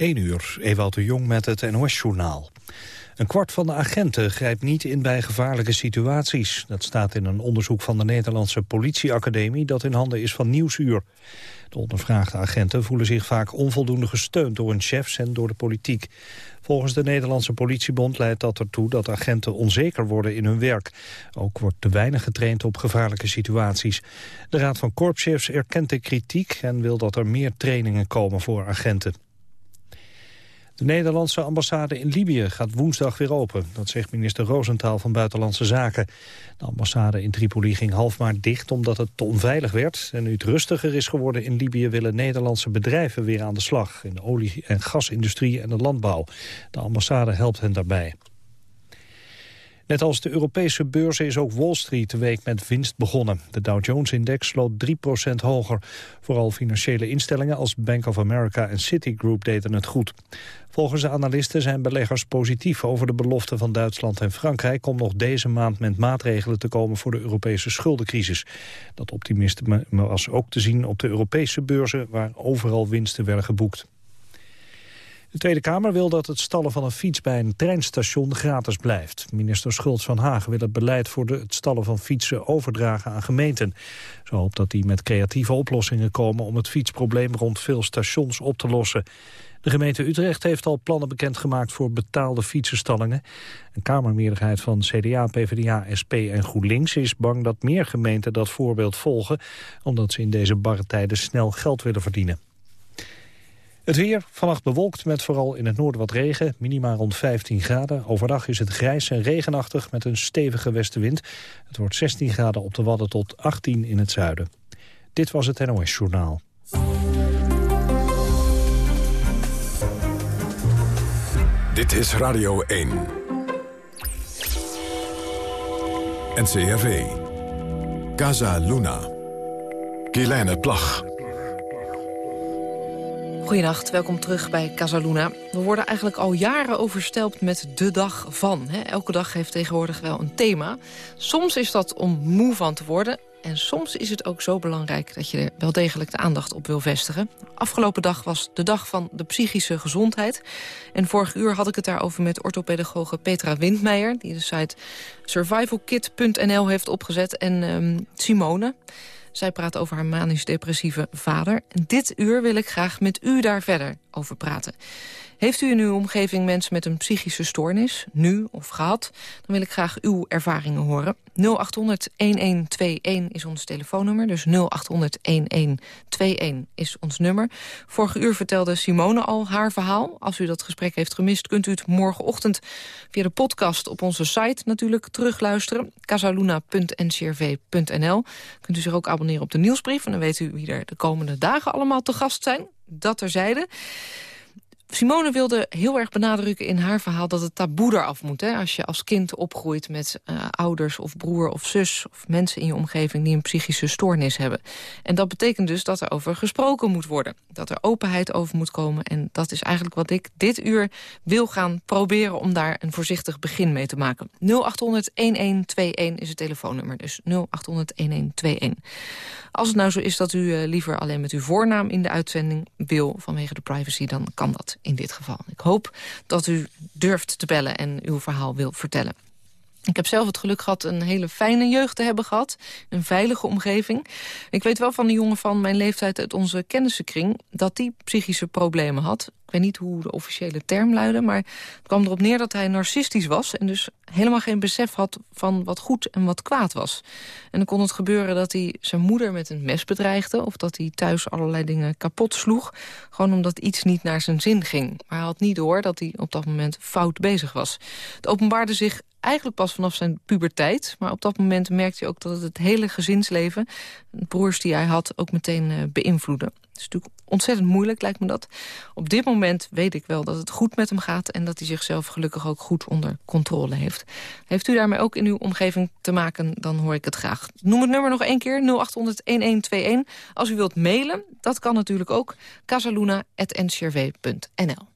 1 uur, Ewout de Jong met het NOS-journaal. Een kwart van de agenten grijpt niet in bij gevaarlijke situaties. Dat staat in een onderzoek van de Nederlandse politieacademie... dat in handen is van Nieuwsuur. De ondervraagde agenten voelen zich vaak onvoldoende gesteund... door hun chefs en door de politiek. Volgens de Nederlandse politiebond leidt dat ertoe dat agenten onzeker worden in hun werk. Ook wordt te weinig getraind op gevaarlijke situaties. De Raad van Korpschefs erkent de kritiek en wil dat er meer trainingen komen voor agenten. De Nederlandse ambassade in Libië gaat woensdag weer open. Dat zegt minister Roosentaal van Buitenlandse Zaken. De ambassade in Tripoli ging half maart dicht omdat het te onveilig werd. En nu het rustiger is geworden in Libië willen Nederlandse bedrijven weer aan de slag. In de olie- en gasindustrie en de landbouw. De ambassade helpt hen daarbij. Net als de Europese beurzen is ook Wall Street de week met winst begonnen. De Dow Jones-index sloot 3% hoger. Vooral financiële instellingen als Bank of America en Citigroup deden het goed. Volgens de analisten zijn beleggers positief over de belofte van Duitsland en Frankrijk... om nog deze maand met maatregelen te komen voor de Europese schuldencrisis. Dat optimisme was ook te zien op de Europese beurzen... waar overal winsten werden geboekt. De Tweede Kamer wil dat het stallen van een fiets bij een treinstation gratis blijft. Minister Schultz van Hagen wil het beleid voor de, het stallen van fietsen overdragen aan gemeenten. Ze hoopt dat die met creatieve oplossingen komen om het fietsprobleem rond veel stations op te lossen. De gemeente Utrecht heeft al plannen bekendgemaakt voor betaalde fietsenstallingen. Een kamermeerderheid van CDA, PvdA, SP en GroenLinks is bang dat meer gemeenten dat voorbeeld volgen, omdat ze in deze barre tijden snel geld willen verdienen. Het weer, vannacht bewolkt met vooral in het noorden wat regen, minima rond 15 graden. Overdag is het grijs en regenachtig met een stevige westenwind. Het wordt 16 graden op de Wadden tot 18 in het zuiden. Dit was het NOS Journaal. Dit is Radio 1. NCRV. Casa Luna. Kielijne Plag. Goedenacht, welkom terug bij Casaluna. We worden eigenlijk al jaren overstelpt met de dag van. Elke dag heeft tegenwoordig wel een thema. Soms is dat om moe van te worden... En soms is het ook zo belangrijk dat je er wel degelijk de aandacht op wil vestigen. Afgelopen dag was de dag van de psychische gezondheid. En vorig uur had ik het daarover met orthopedagoge Petra Windmeijer... die de site survivalkit.nl heeft opgezet. En um, Simone... Zij praat over haar manisch-depressieve vader. Dit uur wil ik graag met u daar verder over praten. Heeft u in uw omgeving mensen met een psychische stoornis, nu of gehad... dan wil ik graag uw ervaringen horen. 0800-1121 is ons telefoonnummer, dus 0800-1121 is ons nummer. Vorige uur vertelde Simone al haar verhaal. Als u dat gesprek heeft gemist, kunt u het morgenochtend... via de podcast op onze site natuurlijk terugluisteren. casaluna.ncrv.nl Kunt u zich ook abonneren op de nieuwsbrief... en dan weet u wie er de komende dagen allemaal te gast zijn. Dat terzijde. Simone wilde heel erg benadrukken in haar verhaal dat het taboe eraf moet. Hè? Als je als kind opgroeit met uh, ouders of broer of zus... of mensen in je omgeving die een psychische stoornis hebben. En dat betekent dus dat er over gesproken moet worden. Dat er openheid over moet komen. En dat is eigenlijk wat ik dit uur wil gaan proberen... om daar een voorzichtig begin mee te maken. 0800-1121 is het telefoonnummer. Dus 0800-1121. Als het nou zo is dat u uh, liever alleen met uw voornaam in de uitzending wil... vanwege de privacy, dan kan dat in dit geval. Ik hoop dat u durft te bellen en uw verhaal wil vertellen. Ik heb zelf het geluk gehad een hele fijne jeugd te hebben gehad. Een veilige omgeving. Ik weet wel van een jongen van mijn leeftijd uit onze kennissenkring... dat die psychische problemen had. Ik weet niet hoe de officiële term luidde... maar het kwam erop neer dat hij narcistisch was... en dus helemaal geen besef had van wat goed en wat kwaad was. En dan kon het gebeuren dat hij zijn moeder met een mes bedreigde... of dat hij thuis allerlei dingen kapot sloeg... gewoon omdat iets niet naar zijn zin ging. Maar hij had niet door dat hij op dat moment fout bezig was. Het openbaarde zich eigenlijk pas vanaf zijn puberteit. Maar op dat moment merkte hij ook dat het hele gezinsleven... de broers die hij had, ook meteen uh, beïnvloedde. Het is natuurlijk ontzettend moeilijk, lijkt me dat. Op dit moment weet ik wel dat het goed met hem gaat... en dat hij zichzelf gelukkig ook goed onder controle heeft. Heeft u daarmee ook in uw omgeving te maken, dan hoor ik het graag. Noem het nummer nog één keer, 0800-1121. Als u wilt mailen, dat kan natuurlijk ook, casaluna.ncrv.nl.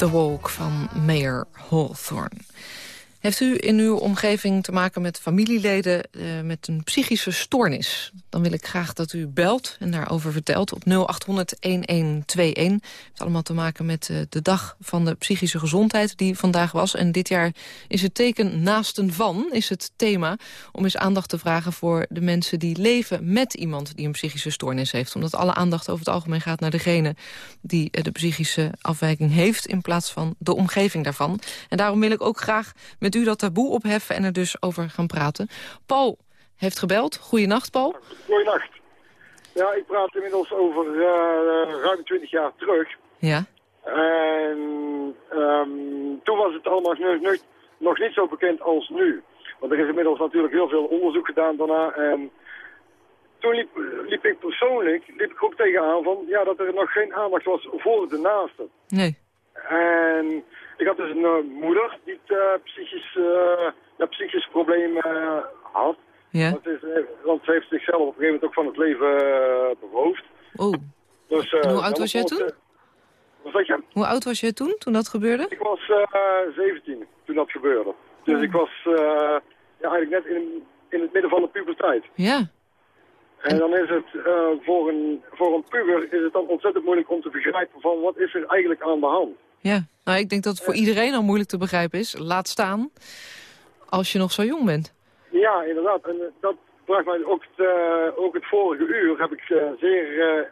The Walk van Mayor Hawthorne. Heeft u in uw omgeving te maken met familieleden uh, met een psychische stoornis? Dan wil ik graag dat u belt en daarover vertelt op 0800-1121. Het heeft allemaal te maken met uh, de dag van de psychische gezondheid die vandaag was. En dit jaar is het teken naasten van, is het thema... om eens aandacht te vragen voor de mensen die leven met iemand die een psychische stoornis heeft. Omdat alle aandacht over het algemeen gaat naar degene die uh, de psychische afwijking heeft... in plaats van de omgeving daarvan. En daarom wil ik ook graag met met u dat taboe opheffen en er dus over gaan praten. Paul heeft gebeld. Goedenacht, Paul. Goedenacht. Ja, ik praat inmiddels over uh, ruim 20 jaar terug. Ja. En um, toen was het allemaal nog, nog niet zo bekend als nu. Want er is inmiddels natuurlijk heel veel onderzoek gedaan daarna. En toen liep, liep ik persoonlijk liep ik ook tegenaan van ja, dat er nog geen aandacht was voor de naasten. Nee. En ik had dus een uh, moeder die uh, psychisch, uh, ja, psychisch problemen had. Ja. Want, is, want ze heeft zichzelf op een gegeven moment ook van het leven beroofd. Oh. Dus, hoe oud was jij toen? Hoe oud was jij toen, toen dat gebeurde? Ik was 17 toen dat gebeurde. Dus oh. ik was ja, eigenlijk net in, in het midden van de puberteit. Ja. En dan is het uh, voor, een, voor een puber is het dan ontzettend moeilijk om te begrijpen van wat is er eigenlijk aan de hand. Ja, nou ik denk dat het voor iedereen al moeilijk te begrijpen is. Laat staan als je nog zo jong bent. Ja, inderdaad. En uh, dat bracht mij ook het, uh, ook het vorige uur heb ik zeer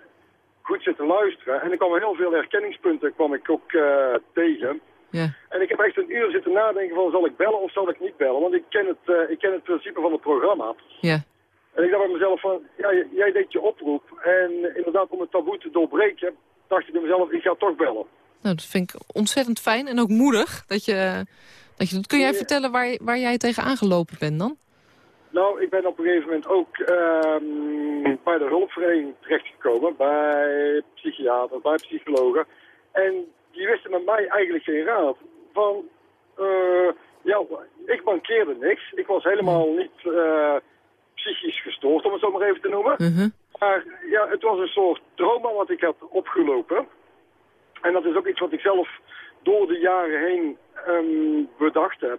goed zitten luisteren. En ik kwam heel veel herkenningspunten kwam ik ook tegen. Ja. En ik heb echt een uur zitten nadenken van zal ik bellen of zal ik niet bellen. Want ik ken het, ik ken het principe van het programma. Ja. En ik dacht bij mezelf van, ja, jij deed je oproep. En inderdaad, om het taboe te doorbreken, dacht ik bij mezelf, ik ga toch bellen. Nou, dat vind ik ontzettend fijn en ook moedig dat je dat. Je. Kun jij vertellen waar, waar jij tegen aangelopen bent dan? Nou, ik ben op een gegeven moment ook uh, bij de hulpvereniging terechtgekomen. Bij psychiaters, bij psychologen. En die wisten met mij eigenlijk geen raad. Van, uh, ja, ik mankeerde niks. Ik was helemaal niet... Uh, psychisch gestoord, om het zo maar even te noemen. Mhm. Maar ja, het was een soort trauma wat ik had opgelopen. En dat is ook iets wat ik zelf door de jaren heen um, bedacht heb.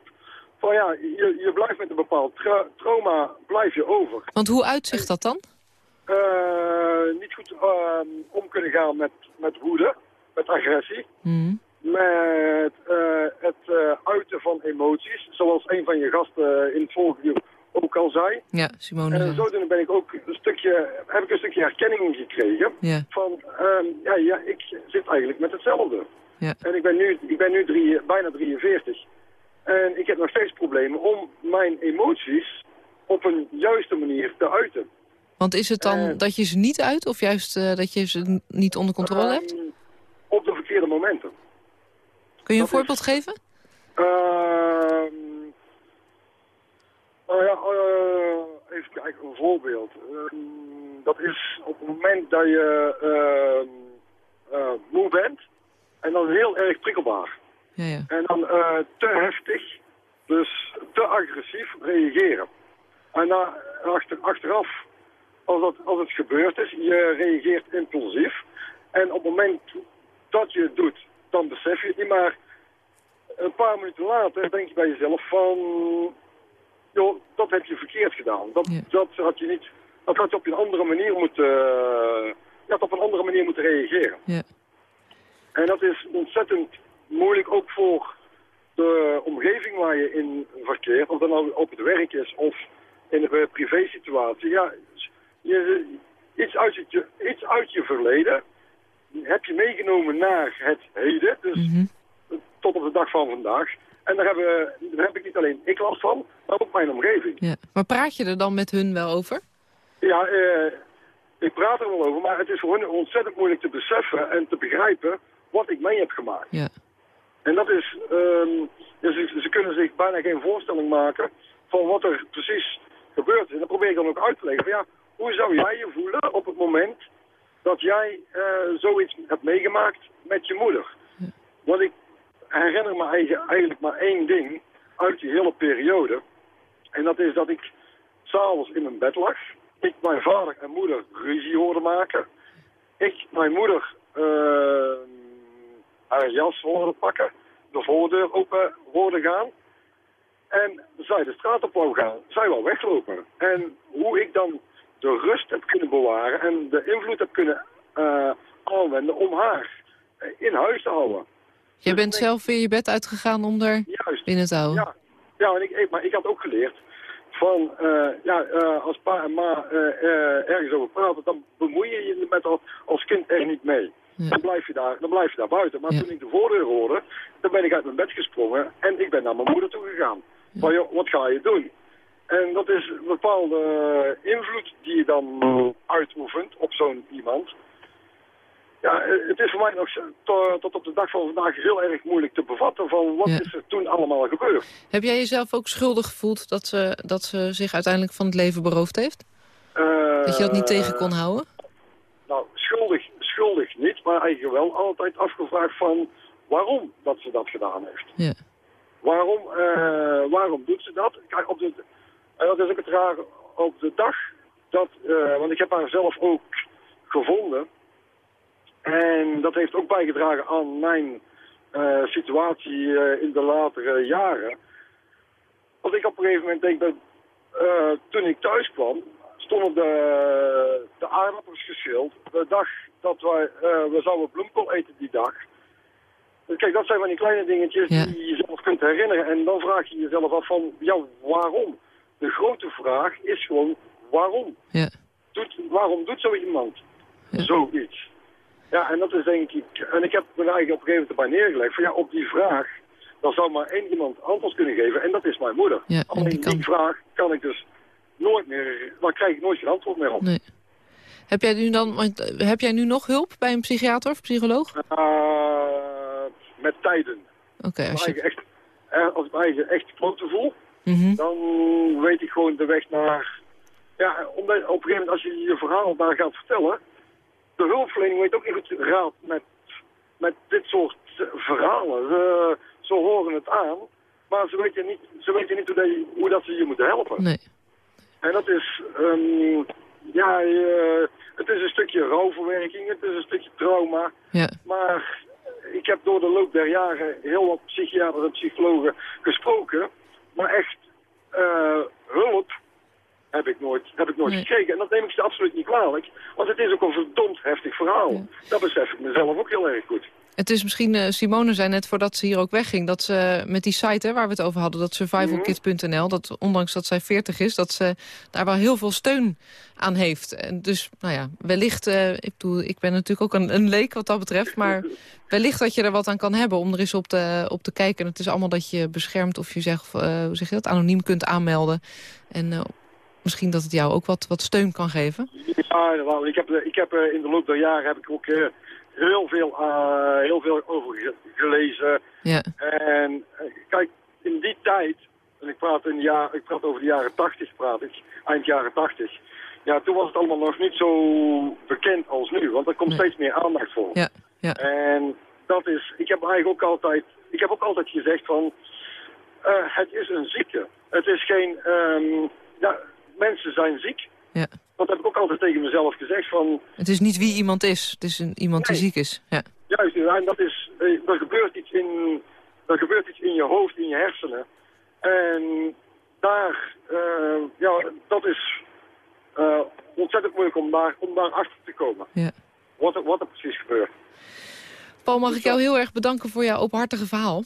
Van ja, je, je blijft met een bepaald trauma, blijf je over. Want hoe uitzicht dat dan? Uh, niet goed uh, om kunnen gaan met, met woede, met agressie. Mhm. Met uh, het uiten van emoties. Zoals een van je gasten in het vorige uur ook al zei. Ja, Simone. En zodoende ben ik ook een stukje, heb ik een stukje herkenning gekregen. Ja, Van, ehm, ja, ja, ik zit eigenlijk met hetzelfde. ja. En ik ben nu, ik ben nu drie, bijna 43. En ik heb nog steeds problemen om mijn emoties op een juiste manier te uiten. Want is het dan dat je ze niet uit of juist eh, dat je ze niet onder controle hebt? Ehm, op de verkeerde momenten. Kun je een is- voorbeeld geven? Ehm nou ja, eh, even kijken, een voorbeeld. Ehm, dat is op het moment dat je ehm, eh, moe bent en dan heel erg prikkelbaar. Ja, ja. En dan eh, te heftig, dus te agressief reageren. En na, achter, achteraf, als, dat, als het gebeurd is, je reageert impulsief. En op het moment dat je het doet, dan besef je het niet. Maar een paar minuten later denk je bij jezelf van... joh, dat heb je verkeerd gedaan. Dat, Ja. dat had je niet... Dat had je op een andere manier moeten... je had op een andere manier moeten reageren. ja. En dat is ontzettend moeilijk ook voor de omgeving waar je in verkeert. Of dat nou op het werk is of in de privésituatie. Ja, je, iets, uit je, iets uit je verleden heb je meegenomen naar het heden. Dus Mhm. tot op de dag van vandaag. En daar, hebben, daar heb ik niet alleen ik last van, maar ook mijn omgeving. ja. Maar praat je er dan met hun wel over? Ja, eh, ik praat er wel over, maar het is voor hen ontzettend moeilijk te beseffen en te begrijpen wat ik mee heb gemaakt. Ja. En dat is, ehm, dus ze, ze kunnen zich bijna geen voorstelling maken van wat er precies gebeurt. is. En dat probeer ik dan ook uit te leggen. Van, ja, hoe zou jij je voelen op het moment dat jij eh, zoiets hebt meegemaakt met je moeder? Want ik herinner me eigen- eigenlijk maar één ding uit die hele periode. En dat is dat ik s'avonds in mijn bed lag. Ik mijn vader en moeder ruzie hoorde maken. Ik mijn moeder eh, haar jas hoorde pakken. De voordeur open hoorde gaan. En zij de straat op gaan. Zij wou weglopen. En hoe ik dan de rust heb kunnen bewaren en de invloed heb kunnen eh, aanwenden om haar in huis te houden. Jij bent zelf weer je bed uitgegaan om Juist. houden? Ja, ja en ik, ik- maar ik had ook geleerd van, eh, ja, eh, als pa en ma eh, ergens over praten, dan bemoei je je met al, als kind er niet mee. Ja. Dan, blijf je daar, dan blijf je daar buiten. Maar Ja. toen ik de voordeur hoorde, dan ben ik uit mijn bed gesprongen en ik ben naar mijn moeder toe gegaan. Van, joh, wat ga je doen? En dat is een bepaalde invloed die je dan uitoefent op zo'n iemand. Ja, eh, het is voor mij nog tot op de dag van vandaag heel erg moeilijk te bevatten van wat Ja. is er toen allemaal gebeurd. Heb jij jezelf ook schuldig gevoeld dat ze, dat ze zich uiteindelijk van het leven beroofd heeft? Dat je dat niet tegen kon houden? Nou, schuldig, schuldig niet, maar eigenlijk wel altijd afgevraagd van waarom dat ze dat gedaan heeft. Ja. Waarom, eh, waarom doet ze dat? Kijk, op de, en dat is ook het raar op de dag dat, eh, want ik heb haar zelf ook gevonden. En dat heeft ook bijgedragen aan mijn eh, situatie eh, in de latere jaren. Want ik op een gegeven moment denk dat eh, toen ik thuis kwam, stonden de, de aardappels geschild. De dag dat wij, we zouden bloemkool eten die dag. Kijk, dat zijn van die kleine dingetjes Ja. die je jezelf kunt herinneren. En dan vraag je jezelf af van, ja, waarom? De grote vraag is gewoon, waarom? Ja. Doet, waarom doet zo iemand Ja. zoiets? Ja, en dat is denk ik... En ik heb me daar eigenlijk op een gegeven moment bij neergelegd. Van ja, op die vraag, dan zou maar één iemand antwoord kunnen geven. En dat is mijn moeder. Ja, en Alleen die vraag kan ik dus nooit meer... Daar krijg ik nooit geen antwoord meer op. Nee. Heb jij nu dan, eh, heb jij nu nog hulp bij een psychiater of psycholoog? Eh, met tijden. Oké, Als je... echt, eh, als ik eigen echt kloten voel, Mhm. dan weet ik gewoon de weg naar... Ja, op een gegeven moment als je je verhaal daar gaat vertellen... De hulpverlening weet ook niet goed raad met, met dit soort eh, verhalen. Ze, ze horen het aan, maar ze weten niet, ze weten niet hoe, hoe dat ze je moeten helpen. Nee. En dat is, ehm, ja, eh, het is een stukje rouwverwerking, het is een stukje trauma. Ja. Maar ik heb door de loop der jaren heel wat psychiaters en psychologen gesproken. Maar echt eh, hulp heb ik nooit, heb ik nooit Nee. gekregen. En dat neem ik ze absoluut niet kwalijk. Want het is ook een verdomd heftig verhaal. Ja. Dat besef ik mezelf ook heel erg goed. Het is misschien, uh, Simone zei net voordat ze hier ook wegging... dat ze met die site hè, waar we het over hadden, dat survivalkit.nl... dat ondanks dat zij 40 is, dat ze daar wel heel veel steun aan heeft. En dus, nou ja, wellicht... Uh, ik, bedoel, ik ben natuurlijk ook een, een leek wat dat betreft... maar wellicht dat je er wat aan kan hebben om er eens op te, op te kijken. En het is allemaal dat je beschermt of je zegt, uh, hoe zeg je dat, anoniem kunt aanmelden. En misschien dat het jou ook wat, wat steun kan geven. Ja, ik heb, ik heb in de loop der jaren heb ik ook heel veel, uh, heel veel over gelezen. Ja. En kijk, in die tijd, en ik praat, in de jaar, ik praat over de jaren 80, praat ik, eind jaren 80. Ja, toen was het allemaal nog niet zo bekend als nu, want er komt steeds meer aandacht voor. Ja. Ja. En dat is, ik heb eigenlijk ook altijd, ik heb ook altijd gezegd van, uh, het is een ziekte. Het is geen, um, ja, mensen zijn ziek. Ja. Dat heb ik ook altijd tegen mezelf gezegd van... Het is niet wie iemand is, het is een, iemand die ziek is. Ja. Juist, en dat is, eh, er, gebeurt iets in, er gebeurt iets in je hoofd, in je hersenen. En daar, uh, ja, dat is uh, ontzettend moeilijk om daar, om daar achter te komen. Ja. Wat, er, wat er precies gebeurt. Paul, mag ik jou heel erg bedanken voor jouw openhartige verhaal?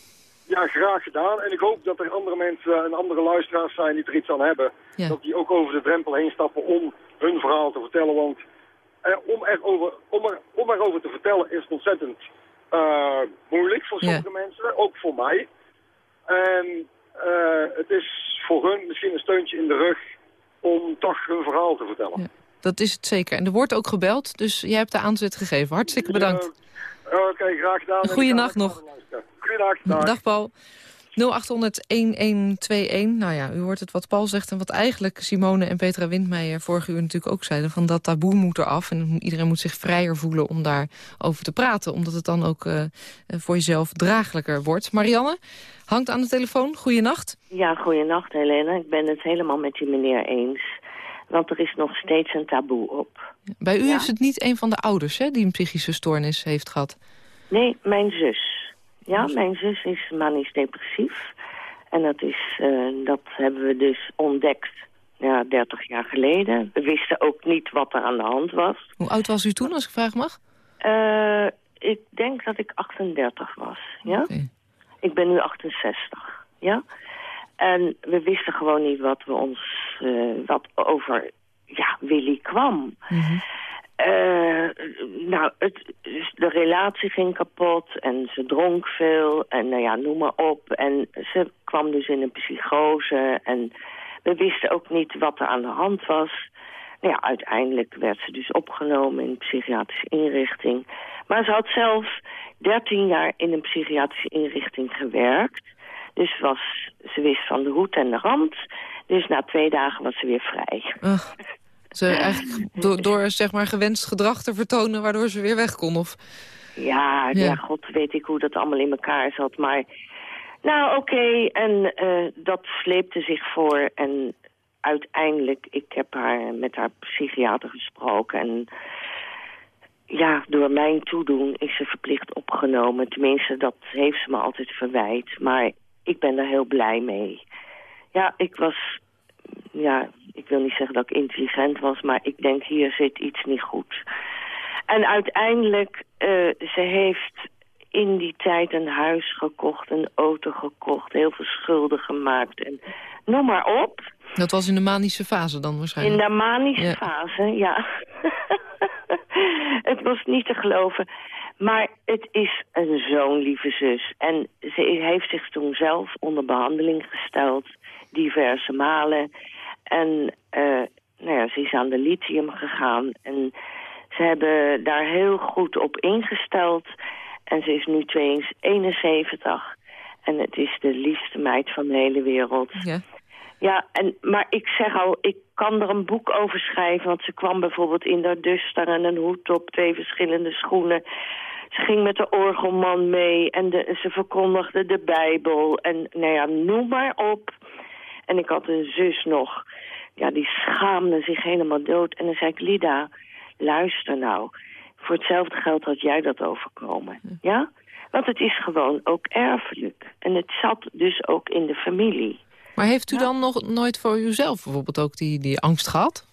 Ja, graag gedaan. En ik hoop dat er andere mensen en andere luisteraars zijn die er iets aan hebben. Ja. Dat die ook over de drempel heen stappen om hun verhaal te vertellen. Want eh, om, erover, om, er, om erover te vertellen is het ontzettend uh, moeilijk voor sommige Ja. mensen. Ook voor mij. En uh, het is voor hun misschien een steuntje in de rug om toch hun verhaal te vertellen. Ja. Dat is het zeker. En er wordt ook gebeld, dus jij hebt de aanzet gegeven. Hartstikke bedankt. Uh, Oké, graag gedaan. Een goeie nacht nog. Goeiedag. Dag. Dag Paul. 0800-1121. Nou ja, u hoort het wat Paul zegt en wat eigenlijk Simone en Petra Windmeijer vorige uur natuurlijk ook zeiden. Van dat taboe moet eraf en iedereen moet zich vrijer voelen om daarover te praten. Omdat het dan ook uh, voor jezelf draaglijker wordt. Marianne, hangt aan de telefoon. Goeienacht. Ja, goeienacht Helene. Ik ben het helemaal met die meneer eens. Want er is nog steeds een taboe op. Bij u Ja. is het niet een van de ouders hè, die een psychische stoornis heeft gehad. Nee, mijn zus. Ja, mijn zus is manisch depressief. En dat, is, eh, dat hebben we dus ontdekt ja, 30 jaar geleden. We wisten ook niet wat er aan de hand was. Hoe oud was u toen, als ik vragen mag? Eh, ik denk dat ik 38 was. Ja? Ik ben nu 68. Ja? En we wisten gewoon niet wat we ons, eh, wat over ja, Willy kwam. Mhm. Eh, nou, het, dus de relatie ging kapot en ze dronk veel en nou ja, noem maar op. En ze kwam dus in een psychose en we wisten ook niet wat er aan de hand was. Nou ja, uiteindelijk werd ze dus opgenomen in een psychiatrische inrichting. Maar ze had zelf 13 jaar in een psychiatrische inrichting gewerkt. Dus was, ze wist van de hoed en de rand. Dus na twee dagen was ze weer vrij. Ach, ze eigenlijk door, door zeg maar gewenst gedrag te vertonen waardoor ze weer weg kon. Of... Ja, ja. Ja. god weet ik hoe dat allemaal in elkaar zat. Maar, nou oké, en eh, dat sleepte zich voor. En uiteindelijk, ik heb haar met haar psychiater gesproken. En ja, door mijn toedoen is ze verplicht opgenomen. Tenminste, dat heeft ze me altijd verwijt. Maar ik ben daar heel blij mee. Ja, ik was... Ja, ik wil niet zeggen dat ik intelligent was, maar ik denk hier zit iets niet goed. En uiteindelijk, uh, ze heeft in die tijd een huis gekocht, een auto gekocht, heel veel schulden gemaakt en noem maar op. Dat was in de manische fase dan In waarschijnlijk? de manische Ja. fase, ja. het was niet te geloven. Maar het is een zo'n lieve zus. En ze heeft zich toen zelf onder behandeling gesteld, diverse malen. En eh, nou ja, ze is aan de lithium gegaan. En ze hebben daar heel goed op ingesteld. En ze is nu 72, 71. En het is de liefste meid van de hele wereld. Ja. Ja, en, maar ik zeg al, ik kan er een boek over schrijven. Want ze kwam bijvoorbeeld in haar duster en een hoed op, twee verschillende schoenen. Ze ging met de orgelman mee en de, ze verkondigde de Bijbel. En nou ja, noem maar op. En ik had een zus nog, ja, die schaamde zich helemaal dood. En dan zei ik, Lida, luister nou. Voor hetzelfde geld had jij dat overkomen, ja? Want het is gewoon ook erfelijk. En het zat dus ook in de familie. Maar heeft u dan nog nooit voor uzelf bijvoorbeeld ook die, die angst gehad?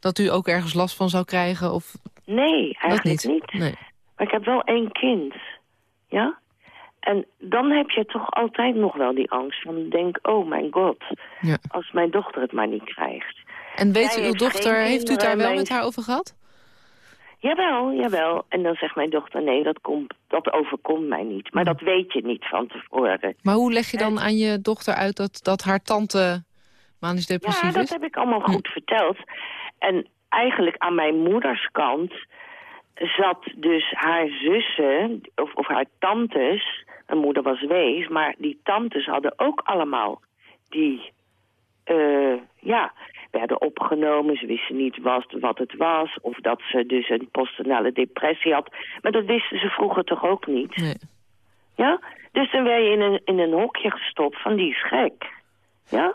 Dat u ook ergens last van zou krijgen? Of Nee, eigenlijk niet? niet. Nee. Maar ik heb wel één kind. Ja? En dan heb je toch altijd nog wel die angst van denk, oh mijn god, Ja. als mijn dochter het maar niet krijgt. En weet u, uw dochter, heeft u het daar wel met haar over gehad? Jawel, jawel. En dan zegt mijn dochter, nee, dat, komt, dat overkomt mij niet. Maar dat weet je niet van tevoren. Maar hoe leg je dan aan je dochter uit dat, dat haar tante manisch depressief Ja, dat is? heb ik allemaal goed verteld. En eigenlijk aan mijn moeders kant zat dus haar zussen, of, of haar tantes... Mijn moeder was wees, maar die tantes hadden ook allemaal die... eh, ja, werden opgenomen. Ze wisten niet wat het was. Of dat ze dus een postnatale depressie had. Maar dat wisten ze vroeger toch ook niet? Nee. Ja? Dus dan werd je in een, in een hokje gestopt van die is gek. Ja?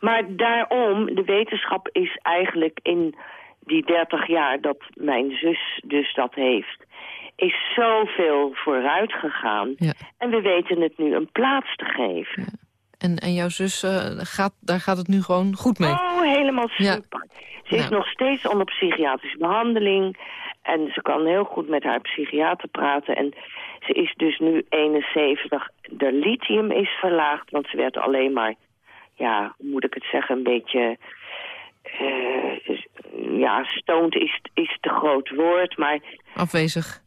Maar daarom, de wetenschap is eigenlijk in die 30 jaar dat mijn zus dus dat heeft... is zoveel vooruit gegaan. Ja. En we weten het nu een plaats te geven. En, en jouw zus, eh, gaat, daar gaat het nu gewoon goed mee? Oh, helemaal Ja. super. Ze is Nou. nog steeds onder psychiatrische behandeling. En ze kan heel goed met haar psychiater praten. En ze is dus nu 71. De lithium is verlaagd, want ze werd alleen maar... Ja, hoe moet ik het zeggen, een beetje... eh, ja, stoned is, is te groot woord, maar Afwezig.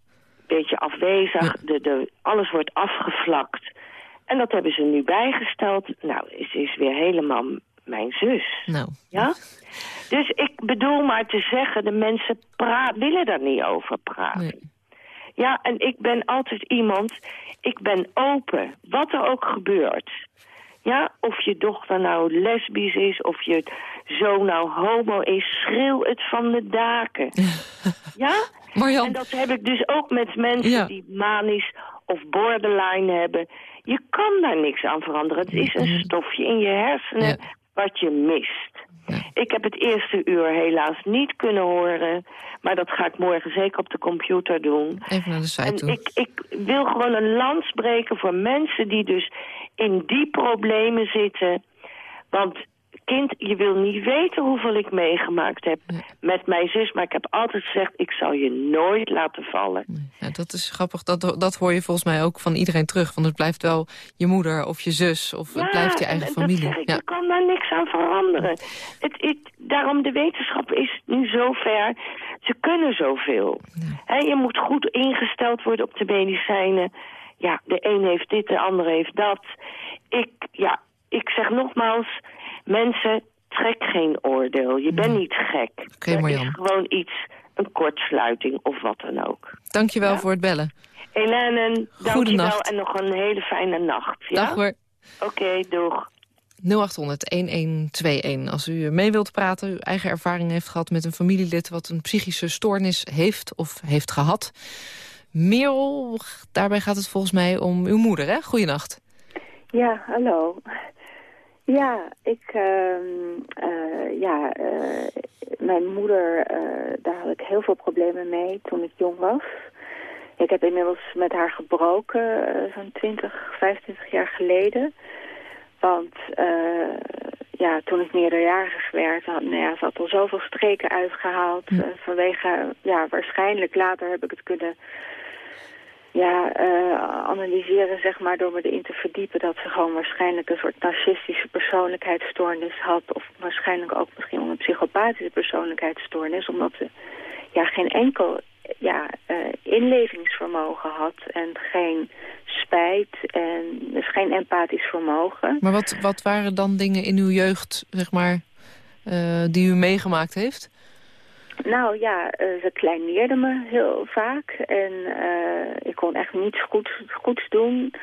een beetje afwezig. Ja. De, de, alles wordt afgevlakt. En dat hebben ze nu bijgesteld. Nou, ze is weer helemaal mijn zus. Nou, Ja? Dus ik bedoel maar te zeggen, de mensen willen daar niet over praten. nee. Ja, en ik ben altijd iemand, ik ben open, wat er ook gebeurt. Ja, of je dochter nou lesbisch is, of je zoon nou homo is, schreeuw het van de daken. ja? En Marjan, dat heb ik dus ook met mensen Ja. die manisch of borderline hebben. Je kan daar niks aan veranderen. Het is een stofje in je hersenen Ja. wat je mist. Ik heb het eerste uur helaas niet kunnen horen. Maar dat ga ik morgen zeker op de computer doen. even naar de site En toe. ik, ik wil gewoon een lans breken voor mensen die dus in die problemen zitten. Want kind, je wil niet weten hoeveel ik meegemaakt heb met mijn zus. Maar ik heb altijd gezegd, ik zal je nooit laten vallen. Ja, dat is grappig, dat, dat hoor je volgens mij ook van iedereen terug. Want het blijft wel je moeder of je zus of het blijft je en- eigen en familie. Ik, ja. Kan daar niks aan veranderen. Het, het, daarom de wetenschap is nu zo ver. Ze kunnen zoveel. Je moet goed ingesteld worden op de medicijnen. Ja, de een heeft dit, de ander heeft dat. Ik, ja, ik zeg nogmaals, mensen, trek geen oordeel. Je bent niet gek. Oké, Er Marjan. is gewoon iets, een kortsluiting of wat dan ook. Dankjewel voor het bellen. Hélène, dankjewel en nog een hele fijne nacht. Ja? Dag hoor. Oké, doeg. 0800-1121. Als u mee wilt praten, uw eigen ervaring heeft gehad met een familielid... wat een psychische stoornis heeft of heeft gehad. Merel, daarbij gaat het volgens mij om uw moeder, hè? Goeienacht. Ja, hallo. Ja, ik, ehm, eh, ja, eh, mijn moeder, eh, daar had ik heel veel problemen mee toen ik jong was. Ik heb inmiddels met haar gebroken, zo'n 20, 25 jaar geleden. Want ja, toen ik meerderjarig werd, had, nou ja, ze had al zoveel streken uitgehaald. eh, vanwege, ja, waarschijnlijk later heb ik het kunnen ja, eh, analyseren, zeg maar, door me erin te verdiepen... dat ze gewoon waarschijnlijk een soort narcistische persoonlijkheidsstoornis had... of waarschijnlijk ook misschien wel een psychopathische persoonlijkheidsstoornis... omdat ze ja, geen enkel ja, eh, inlevingsvermogen had en geen spijt en dus geen empathisch vermogen. Maar wat, wat waren dan dingen in uw jeugd, zeg maar, eh, die u meegemaakt heeft? Nou ja, eh, ze kleineerde me heel vaak en eh, ik kon echt niets goeds, goeds doen.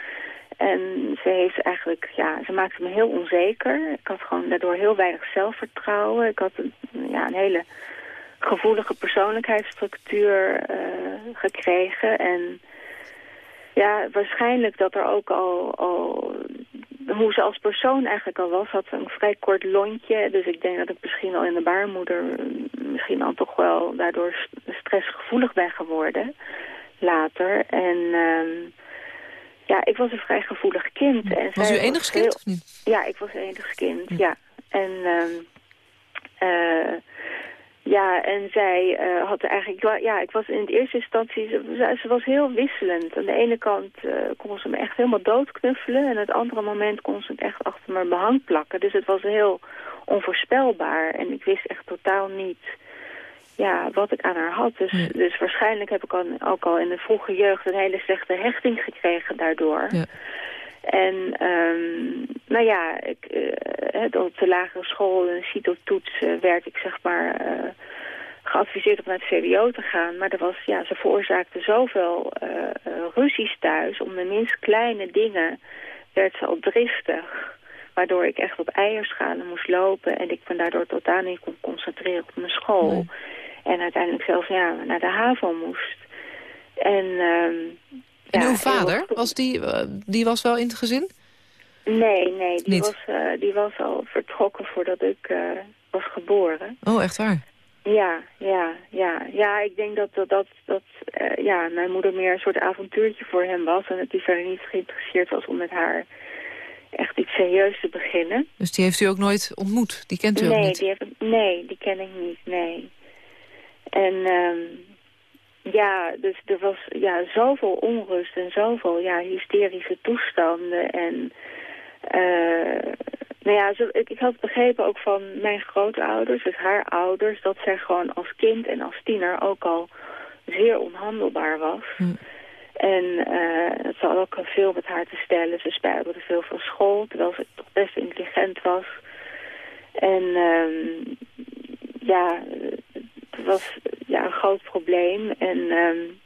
En ze heeft eigenlijk, ja, ze maakte me heel onzeker. Ik had gewoon daardoor heel weinig zelfvertrouwen. Ik had een, ja, een hele gevoelige persoonlijkheidsstructuur eh, gekregen. En ja, waarschijnlijk dat er ook al, al hoe ze als persoon eigenlijk al was, had ze een vrij kort lontje. Dus ik denk dat ik misschien al in de baarmoeder misschien al toch wel daardoor st- stressgevoelig ben geworden later. En ehm, ja, ik was een vrij gevoelig kind. En Was u enig heel- kind of niet? ja, ik was enig kind, ja. En ehm, eh, Ja, en zij uh, had eigenlijk... Ja, ik was in het eerste instantie... Ze, ze was heel wisselend. Aan de ene kant uh, kon ze me echt helemaal doodknuffelen... en het andere moment kon ze het echt achter mijn behang plakken. Dus het was heel onvoorspelbaar. En ik wist echt totaal niet ja, wat ik aan haar had. Dus, dus waarschijnlijk heb ik al, ook al in de vroege jeugd... een hele slechte hechting gekregen daardoor... Ja. En um, nou ja, ik, uh, op de lagere school, een CITO-toets, uh, werd ik zeg maar uh, geadviseerd om naar het VWO te gaan. Maar er was, ja, ze veroorzaakte zoveel ruzies thuis. Om de minst kleine dingen werd ze al driftig. Waardoor ik echt op eierschalen moest lopen. En ik me daardoor totaal niet kon concentreren op mijn school. En uiteindelijk zelfs ja, naar de HAVO moest. En... Um, en uw vader, was die, uh, die was wel in het gezin? Nee, nee, die, was, uh, die was al vertrokken voordat ik uh, was geboren. Oh, echt waar? Ja, ja, ja. Ja, ik denk dat, dat, dat, dat ja, mijn moeder meer een soort avontuurtje voor hem was. En dat hij verder niet geïnteresseerd was om met haar echt iets serieus te beginnen. Dus die heeft u ook nooit ontmoet? Die kent u nee, ook niet? Die heb, nee, die ken ik niet, nee. En... Um, ja, dus er was ja, zoveel onrust en zoveel ja, hysterische toestanden. En uh, nou ja, zo, ik, ik had begrepen ook van mijn grootouders, dus haar ouders... dat zij gewoon als kind en als tiener ook al zeer onhandelbaar was. Hm. En uh, het zal ook veel met haar te stellen. Ze spijbelde veel van school, terwijl ze toch best intelligent was. En um, ja, het was ja, een groot probleem. En, um...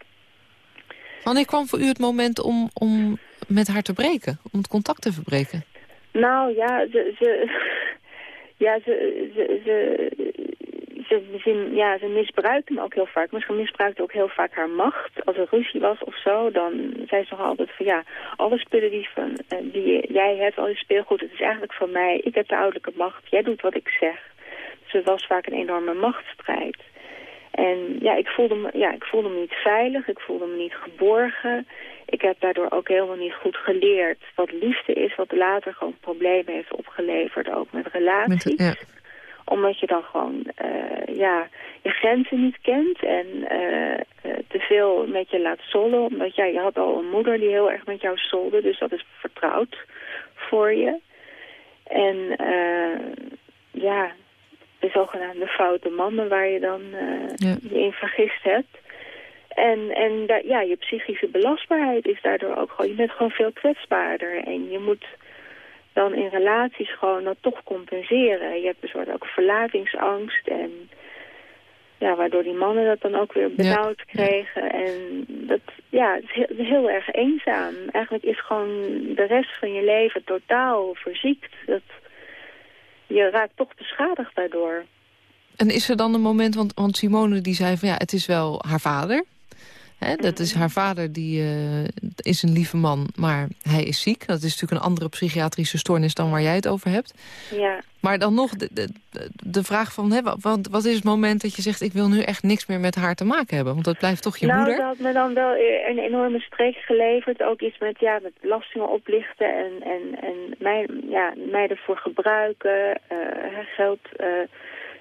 Wanneer kwam voor u het moment om, om met haar te breken? Om het contact te verbreken? Nou ja, ze, ze, ja, ze, ze, ze, ze, ze, ja, ze misbruikte me ook heel vaak. Maar ze misbruikte ook heel vaak haar macht. Als er ruzie was of zo, dan zei ze nog altijd van ja, alle spullen die, van, eh, die jij hebt, al je speelgoed, het is eigenlijk van mij. Ik heb de ouderlijke macht, jij doet wat ik zeg. Dus het was vaak een enorme machtsstrijd. En ja ik, voelde me, ja, ik voelde me niet veilig, ik voelde me niet geborgen. Ik heb daardoor ook helemaal niet goed geleerd wat liefde is, wat later gewoon problemen heeft opgeleverd, ook met relaties. ja. Omdat je dan gewoon uh, ja, je grenzen niet kent en uh, te veel met je laat zollen. Omdat ja, je had al een moeder die heel erg met jou zolde, dus dat is vertrouwd voor je. En uh, ja, de zogenaamde foute mannen waar je dan uh, je in vergist hebt. En, en da ja, je psychische belastbaarheid is daardoor ook gewoon... Je bent gewoon veel kwetsbaarder en je moet dan in relaties gewoon dat toch compenseren. Je hebt een soort ook verlatingsangst en... Ja, waardoor die mannen dat dan ook weer benauwd kregen. En dat, ja, het is heel, heel, erg eenzaam. Eigenlijk is gewoon de rest van je leven totaal verziekt. Dat, je raakt toch beschadigd daardoor. En is er dan een moment, want, want Simone die zei van ja, het is wel haar vader. Hè, dat is haar vader, die uh, is een lieve man, maar hij is ziek. Dat is natuurlijk een andere psychiatrische stoornis dan waar jij het over hebt. Ja. Maar dan nog de, de, de vraag van, hè, wat, wat is het moment dat je zegt... ik wil nu echt niks meer met haar te maken hebben? Want dat blijft toch je nou, moeder? Nou, dat had me dan wel een enorme streek geleverd. Ook iets met, ja, met belastingen oplichten en, en, en mij, ja, mij ervoor gebruiken. Uh, geld uh,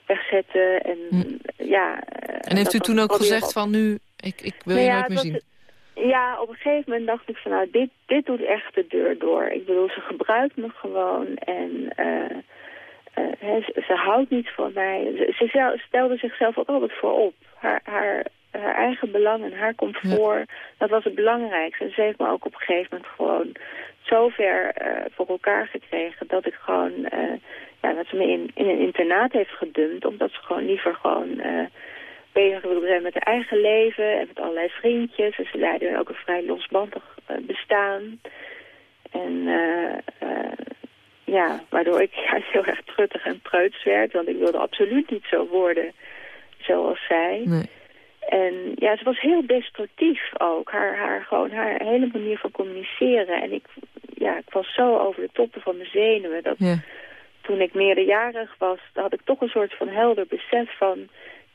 wegzetten. En, hm. ja, en heeft u toen ook gezegd van nu ik, ik wil je nou nooit meer zien. Ja, op een gegeven moment dacht ik van nou, dit, dit doet echt de deur door. Ik bedoel, ze gebruikt me gewoon en uh, uh, ze, ze, houdt niet van mij. Ze, ze, stelde zichzelf ook altijd voorop. Haar, haar, haar eigen belang en haar comfort, dat was het belangrijkste. En ze heeft me ook op een gegeven moment gewoon zo ver uh, voor elkaar gekregen dat ik gewoon, ja, dat ze me in, in een internaat heeft gedumpt, omdat ze gewoon liever gewoon bezig wilde zijn met haar eigen leven en met allerlei vriendjes. Dus ze leidden ook een vrij losbandig uh, bestaan. En uh, uh, ja, waardoor ik juist heel erg truttig en preuts werd. Want ik wilde absoluut niet zo worden zoals zij. Nee. En ja, ze was heel destructief ook. Haar, haar, gewoon haar hele manier van communiceren. En ik, ja, ik was zo over de toppen van mijn zenuwen. Dat toen ik meerderjarig was, had ik toch een soort van helder besef van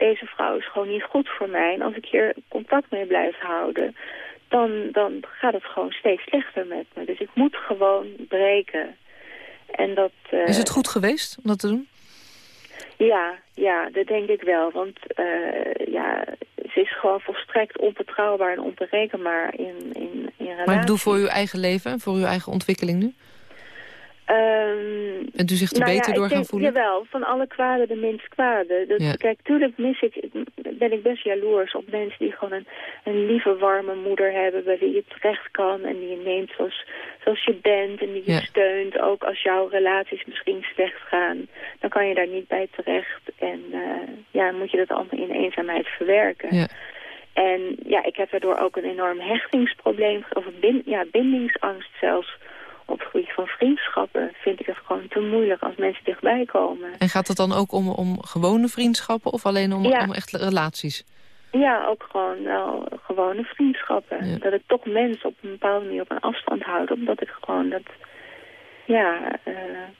deze vrouw is gewoon niet goed voor mij. En als ik hier contact mee blijf houden, dan, dan gaat het gewoon steeds slechter met me. Dus ik moet gewoon breken. En dat, uh... Is het goed geweest om dat te doen? Ja, ja, dat denk ik wel. Want uh, ja, ze is gewoon volstrekt onbetrouwbaar en onberekenbaar in, in, in relatie. Maar ik doe voor uw eigen leven, voor uw eigen ontwikkeling nu? Um, en u zich er nou beter ja, door gaan voelen? Jawel, van alle kwaden de minst kwade. Dat, Kijk, tuurlijk mis ik, ben ik best jaloers op mensen die gewoon een, een lieve, warme moeder hebben... bij wie je terecht kan en die je neemt zoals, zoals je bent... en die je steunt, ook als jouw relaties misschien slecht gaan. Dan kan je daar niet bij terecht. En uh, ja, moet je dat allemaal in eenzaamheid verwerken. Ja. En ja, ik heb daardoor ook een enorm hechtingsprobleem... of een ja, bindingsangst zelfs op het gebied van vriendschappen vind ik het gewoon te moeilijk als mensen dichtbij komen. En gaat het dan ook om, om gewone vriendschappen of alleen om, om echt relaties? Ja, ook gewoon wel gewone vriendschappen. Dat ik toch mensen op een bepaalde manier op een afstand houd. Omdat ik gewoon dat ja, uh,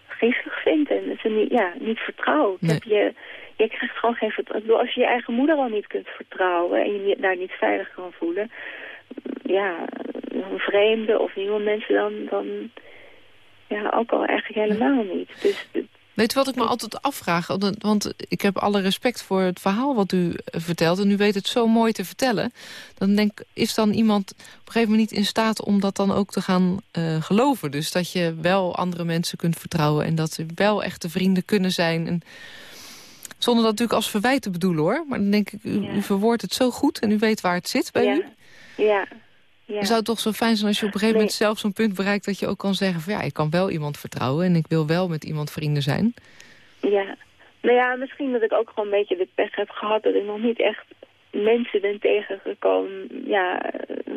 geestig vind en ze niet, ja, niet vertrouw. Nee. Heb je, je krijgt gewoon geen vertrouwen. Als je je eigen moeder al niet kunt vertrouwen en je daar niet veilig kan voelen ja, vreemde of nieuwe mensen dan, dan ja, ook al eigenlijk helemaal niet. Dus, Weet wat ik me altijd afvraag? Want ik heb alle respect voor het verhaal wat u vertelt... en u weet het zo mooi te vertellen. Dan denk is dan iemand op een gegeven moment niet in staat om dat dan ook te gaan uh, geloven? Dus dat je wel andere mensen kunt vertrouwen... en dat ze wel echte vrienden kunnen zijn. En, zonder dat natuurlijk als verwijt te bedoelen, hoor. Maar dan denk ik, u, u verwoordt het zo goed en u weet waar het zit bij ja. u. Ja. Ja. Het zou toch zo fijn zijn als je op een gegeven moment zelf zo'n punt bereikt... dat je ook kan zeggen van ja, ik kan wel iemand vertrouwen... en ik wil wel met iemand vrienden zijn. Ja. Nou ja, misschien dat ik ook gewoon een beetje de pech heb gehad... dat ik nog niet echt mensen ben tegengekomen ja,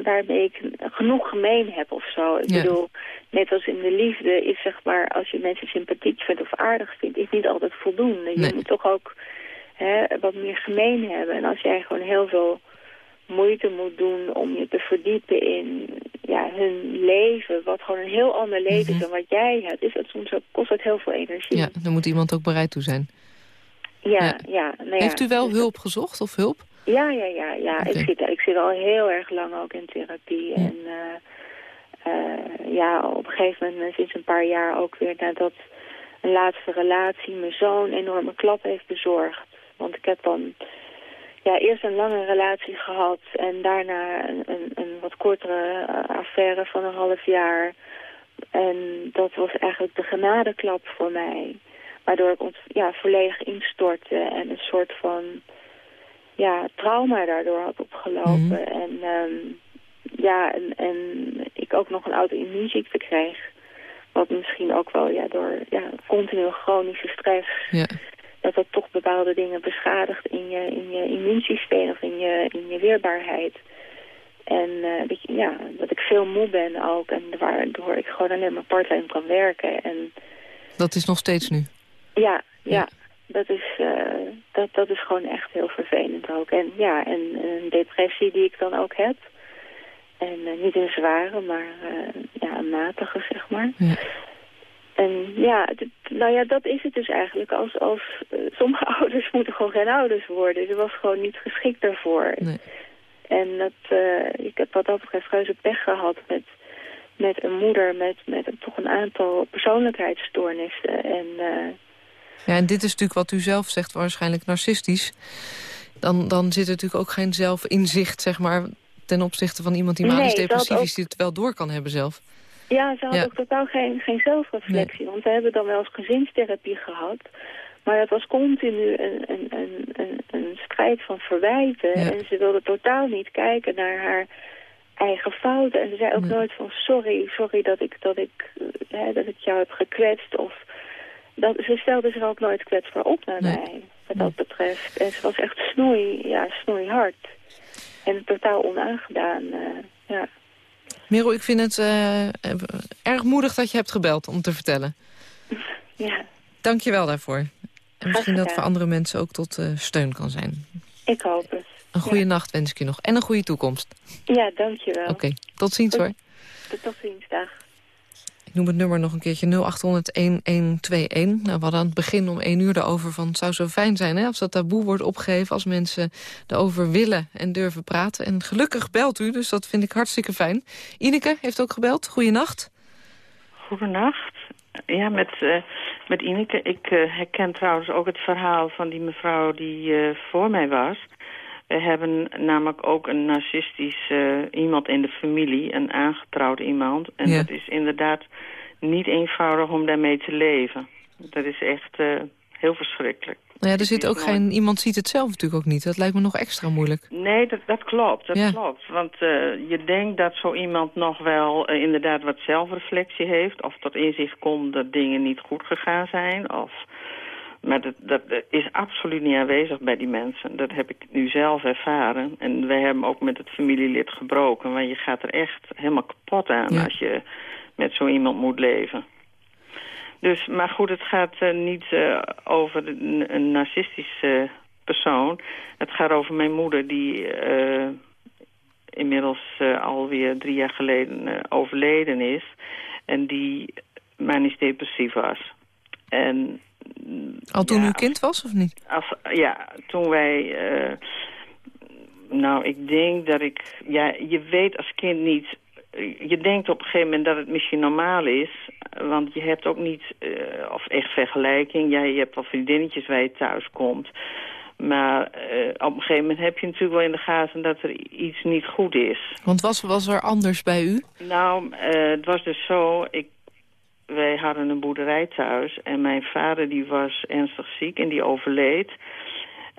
waarmee ik genoeg gemeen heb of zo. Ik bedoel, net als in de liefde is zeg maar... als je mensen sympathiek vindt of aardig vindt... is niet altijd voldoende. Je moet toch ook hè, wat meer gemeen hebben. En als jij gewoon heel veel moeite moet doen om je te verdiepen in ja, hun leven, wat gewoon een heel ander leven is mhm. dan wat jij hebt, is dat soms ook, kost het heel veel energie. Ja, dan moet iemand ook bereid toe zijn. Ja, ja. Nou Heeft u wel dus hulp gezocht of hulp? Ja, ja, ja. ja. Ik, zit, ik zit al heel erg lang ook in therapie. En uh, uh, ja, op een gegeven moment, sinds een paar jaar ook weer nadat een laatste relatie me zo'n enorme klap heeft bezorgd. Want ik heb dan ja, eerst een lange relatie gehad en daarna een, een, een wat kortere uh, affaire van een half jaar. En dat was eigenlijk de genadeklap voor mij. Waardoor ik ons ja, volledig instortte en een soort van ja, trauma daardoor had opgelopen. Mhm. En um, ja, en, en ik ook nog een auto-immuunziekte kreeg. Wat misschien ook wel ja, door ja, continu chronische stress... Ja dat dat toch bepaalde dingen beschadigt in je, in je immuunsysteem of in je, in je weerbaarheid. En uh, dat, je, ja, dat ik veel moe ben ook en waardoor ik gewoon alleen maar parttime kan werken. En, dat is nog steeds nu? Ja, ja. Dat, is, uh, dat, dat is gewoon echt heel vervelend ook. En ja, en een depressie die ik dan ook heb. En uh, niet een zware, maar ja, een matige, zeg maar. Ja. En ja, nou ja, dat is het dus eigenlijk. Als, als, uh, sommige ouders moeten gewoon geen ouders worden. Ze was gewoon niet geschikt daarvoor. Nee. En dat, uh, ik heb wat dat betreft reuze pech gehad met, met een moeder met, met een, toch een aantal persoonlijkheidsstoornissen. En, uh, ja, en dit is natuurlijk wat u zelf zegt, waarschijnlijk narcistisch. Dan, dan zit er natuurlijk ook geen zelfinzicht, zeg maar, ten opzichte van iemand die manisch nee, depressief is... die het wel door kan hebben zelf. Ja, ze had ook totaal geen, geen zelfreflectie. Want we hebben dan wel eens gezinstherapie gehad. Maar het was continu een, een, een, een, een strijd van verwijten. En ze wilde totaal niet kijken naar haar eigen fouten. En ze zei ook nooit van sorry, sorry dat ik, dat, ik, eh, hè, dat ik jou heb gekwetst. Of dat, ze stelde zich ook nooit kwetsbaar op naar mij, wat dat betreft. En ze was echt snoei, ja, snoeihard. En totaal onaangedaan, uh, ja. Merel, ik vind het uh, erg moedig dat je hebt gebeld om te vertellen. Ja. Dank je wel daarvoor. En misschien dat voor andere mensen ook tot uh, steun kan zijn. Ik hoop het. Een goede nacht wens ik je nog. En een goede toekomst. Ja, dank je wel. Oké, tot ziens hoor. Tot ziens, dag noem het nummer nog een keertje 0800-1121. Nou, we hadden aan het begin om één uur erover van... het zou zo fijn zijn hè, als dat taboe wordt opgegeven... als mensen erover willen en durven praten. En gelukkig belt u, dus dat vind ik hartstikke fijn. Ineke heeft ook gebeld. Goeienacht. Goedenacht. Ja, met, uh, met Ineke. Ik uh, herken trouwens ook het verhaal van die mevrouw die uh, voor mij was. We hebben namelijk ook een narcistisch uh, iemand in de familie, een aangetrouwd iemand. En ja. dat is inderdaad niet eenvoudig om daarmee te leven. Dat is echt heel verschrikkelijk. Nou ja, er zit ook geen... Iemand ziet het zelf natuurlijk ook niet. Dat lijkt me nog extra moeilijk. Nee, dat, dat klopt. Dat ja. klopt. Want uh, je denkt dat zo iemand nog wel uh, inderdaad wat zelfreflectie heeft. Of tot inzicht komt dat dingen niet goed gegaan zijn. Of... Maar dat, dat is absoluut niet aanwezig bij die mensen. Dat heb ik nu zelf ervaren. En wij hebben ook met het familielid gebroken. Want je gaat er echt helemaal kapot aan ja. als je met zo iemand moet leven. Dus, maar goed, het gaat uh, niet uh, over een, een narcistische persoon. Het gaat over mijn moeder die uh, inmiddels alweer drie jaar geleden overleden is. En die manisch depressief was. En, Al toen ja, u kind was of niet? Als, ja, toen wij... nou, ik denk dat ik... Ja, je weet als kind niet je denkt op een gegeven moment dat het misschien normaal is. Want je hebt ook niet, uh, of echt vergelijking. Ja, je hebt wel vriendinnetjes waar je thuis komt. Maar uh, op een gegeven moment heb je natuurlijk wel in de gaten dat er iets niet goed is. Want was, was er anders bij u? Nou, uh, het was dus zo... Ik, wij hadden een boerderij thuis en mijn vader die was ernstig ziek en die overleed...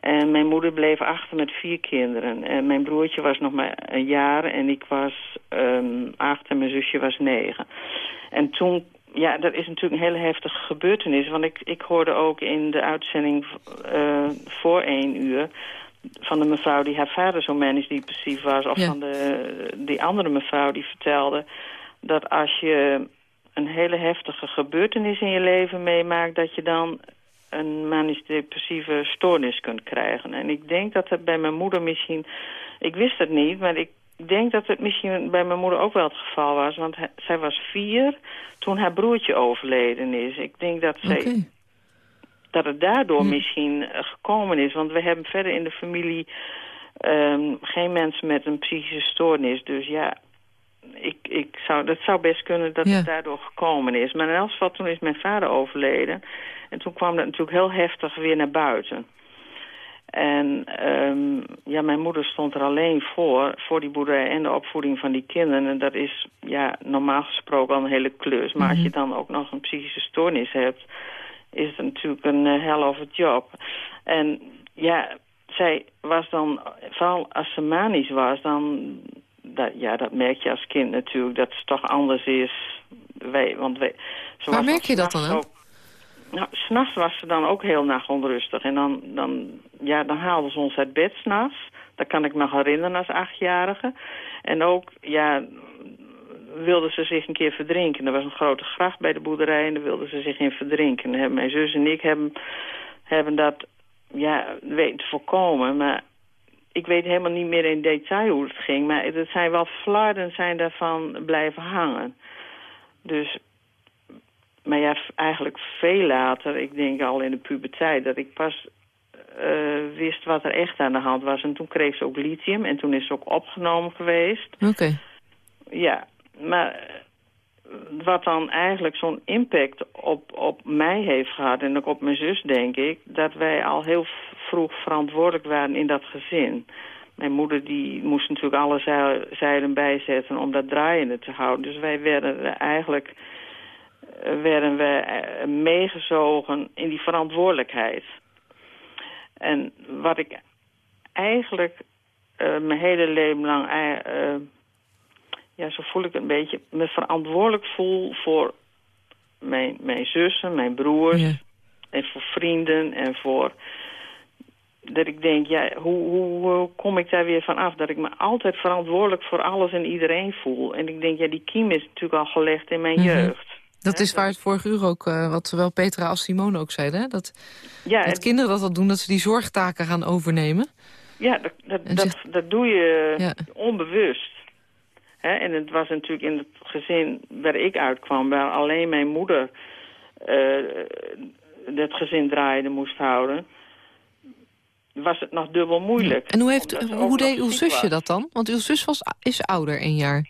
En mijn moeder bleef achter met vier kinderen. En mijn broertje was nog maar een jaar en ik was um, acht en mijn zusje was negen. En toen, ja, dat is natuurlijk een hele heftige gebeurtenis. Want ik, ik hoorde ook in de uitzending uh, voor één uur van de mevrouw die haar vader zo manisch depressief was... of ja. van de, die andere mevrouw die vertelde dat als je een hele heftige gebeurtenis in je leven meemaakt... dat je dan een manisch-depressieve stoornis kunt krijgen. En ik denk dat het bij mijn moeder misschien... Ik wist het niet, maar ik denk dat het misschien bij mijn moeder ook wel het geval was. Want hij, zij was vier toen haar broertje overleden is. Ik denk dat zij... Okay. Dat het daardoor misschien gekomen is. Want we hebben verder in de familie um, geen mensen met een psychische stoornis. Dus ja, ik, ik zou, dat zou best kunnen dat ja. het daardoor gekomen is. Maar in elk geval, toen is mijn vader overleden. En toen kwam dat natuurlijk heel heftig weer naar buiten. En um, ja, mijn moeder stond er alleen voor, voor die boerderij en de opvoeding van die kinderen. En dat is ja, normaal gesproken al een hele klus. Maar mm -hmm. als je dan ook nog een psychische stoornis hebt, is het natuurlijk een uh, hell of a job. En ja, zij was dan, vooral als ze manisch was, dan dat, ja, dat merk je als kind natuurlijk, dat het toch anders is. Wij, want wij, Waar merk je dat dan? Ook, nou, s'nachts was ze dan ook heel nacht onrustig. En dan, dan, ja, dan haalden ze ons uit bed s'nachts. Dat kan ik me herinneren als achtjarige. En ook, ja, wilden ze zich een keer verdrinken. Er was een grote gracht bij de boerderij en daar wilden ze zich in verdrinken. En mijn zus en ik hebben, hebben dat ja, weten te voorkomen. Maar ik weet helemaal niet meer in detail hoe het ging. Maar het zijn wel flarden zijn daarvan blijven hangen. Dus, maar ja, eigenlijk veel later, ik denk al in de puberteit... dat ik pas uh, wist wat er echt aan de hand was. En toen kreeg ze ook lithium en toen is ze ook opgenomen geweest. Oké. Okay. Ja, maar wat dan eigenlijk zo'n impact op, op mij heeft gehad... en ook op mijn zus, denk ik... dat wij al heel vroeg verantwoordelijk waren in dat gezin. Mijn moeder die moest natuurlijk alle zeilen bijzetten om dat draaiende te houden. Dus wij werden eigenlijk werden we meegezogen in die verantwoordelijkheid. En wat ik eigenlijk uh, mijn hele leven lang... Uh, ja, zo voel ik een beetje... me verantwoordelijk voel voor mijn, mijn zussen, mijn broers... Ja. en voor vrienden en voor dat ik denk, ja, hoe, hoe, hoe, kom ik daar weer van af? Dat ik me altijd verantwoordelijk voor alles en iedereen voel. En ik denk, ja, die kiem is natuurlijk al gelegd in mijn mm -hmm. jeugd. Dat is waar het vorige uur ook, uh, wat zowel Petra als Simone ook zeiden. Hè? Dat, ja, dat kinderen dat al doen, dat ze die zorgtaken gaan overnemen. Ja, dat, dat, dat, dat doe je ja. onbewust. Hè? En het was natuurlijk in het gezin waar ik uitkwam... waar alleen mijn moeder uh, het gezin draaiende moest houden was het nog dubbel moeilijk. En hoe, heeft, hoe deed uw zusje was. dat dan? Want uw zus was, is ouder een jaar.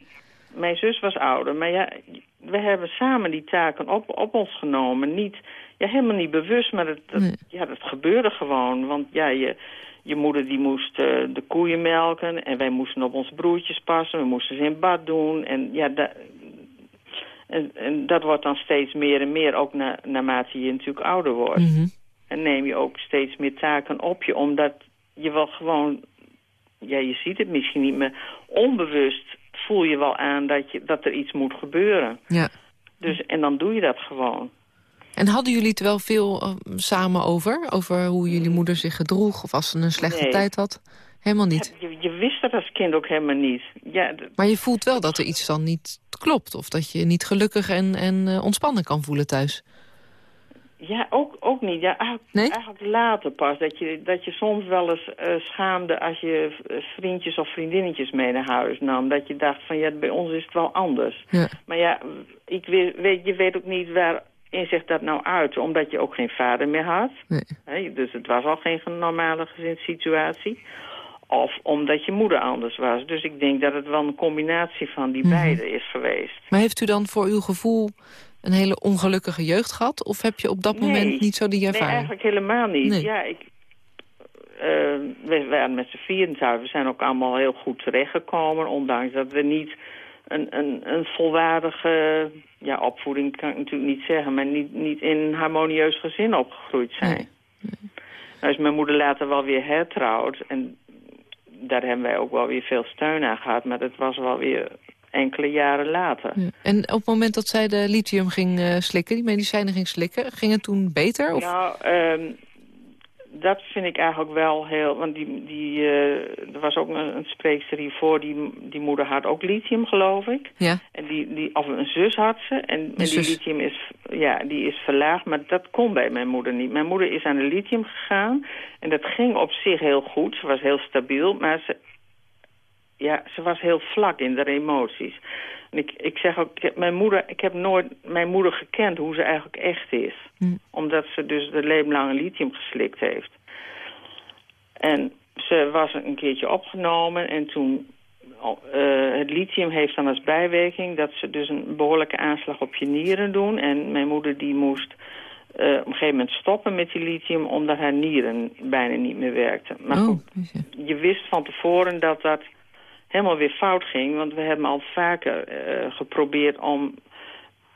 Mijn zus was ouder, maar ja, we hebben samen die taken op, op ons genomen. Niet, ja, helemaal niet bewust, maar dat, dat ja, dat gebeurde gewoon. Want ja, je, je moeder die moest uh, de koeien melken en wij moesten op onze broertjes passen. We moesten ze in bad doen en ja, da, en, en, dat wordt dan steeds meer en meer, ook na, naarmate je natuurlijk ouder wordt. Mhm. En neem je ook steeds meer taken op je, omdat je wel gewoon... Ja, je ziet het misschien niet, maar onbewust voel je wel aan dat, je, dat er iets moet gebeuren. Ja. Dus, en dan doe je dat gewoon. En hadden jullie het wel veel uh, samen over? Over hoe jullie moeder zich gedroeg of als ze een slechte Nee. tijd had? Helemaal niet. Je, je wist dat als kind ook helemaal niet. Ja, Maar je voelt wel dat er iets dan niet klopt. Of dat je niet gelukkig en, en eh, ontspannen kan voelen thuis. ja ook, ook niet. Ja, eigenlijk, Nee? eigenlijk later pas. Dat je, dat je soms wel eens eh, schaamde als je eh, vriendjes of vriendinnetjes mee naar huis nam. Dat je dacht van ja, bij ons is het wel anders. Ja. Maar ja, ik weet, weet, je weet ook niet waarin zich dat nou uit. Omdat je ook geen vader meer had. Nee. Dus het was al geen normale gezinssituatie. Of omdat je moeder anders was. Dus ik denk dat het wel een combinatie van die Mhm. beide is geweest. Maar heeft u dan voor uw gevoel een hele ongelukkige jeugd gehad? Of heb je op dat Nee. moment niet zo die Nee, ervaring? eigenlijk helemaal niet. Nee. Ja, ik, eh, we waren met z'n vieren thuis. We zijn ook allemaal heel goed terechtgekomen. Ondanks dat we niet een, een, een volwaardige... Ja, opvoeding kan ik natuurlijk niet zeggen. Maar niet, niet in een harmonieus gezin opgegroeid zijn. Nee. Nou is mijn moeder later wel weer hertrouwd. En daar hebben wij ook wel weer veel steun aan gehad. Maar dat was wel weer enkele jaren later. Ja. En op het moment dat zij de lithium ging eh, slikken, die medicijnen ging slikken... ging het toen beter? Of? Nou, ehm, dat vind ik eigenlijk wel heel... Want die, die, eh, er was ook een, een spreekster hiervoor, die, die moeder had ook lithium, geloof ik. Ja. En die, die, of een zus had ze. En, en die zus. lithium is, ja, die is verlaagd, maar dat kon bij mijn moeder niet. Mijn moeder is aan de lithium gegaan. En dat ging op zich heel goed. Ze was heel stabiel, maar ze, ja, ze was heel vlak in haar emoties. Ik, ik zeg ook, ik heb, mijn moeder, ik heb nooit mijn moeder gekend hoe ze eigenlijk echt is. Hm. Omdat ze dus de leven lang een lithium geslikt heeft. En ze was een keertje opgenomen en toen... eh, het lithium heeft dan als bijwerking dat ze dus een behoorlijke aanslag op je nieren doen. En mijn moeder die moest eh, op een gegeven moment stoppen met die lithium... omdat haar nieren bijna niet meer werkten. Maar goed, oh, is ja. je wist van tevoren dat dat helemaal weer fout ging. Want we hebben al vaker eh, geprobeerd om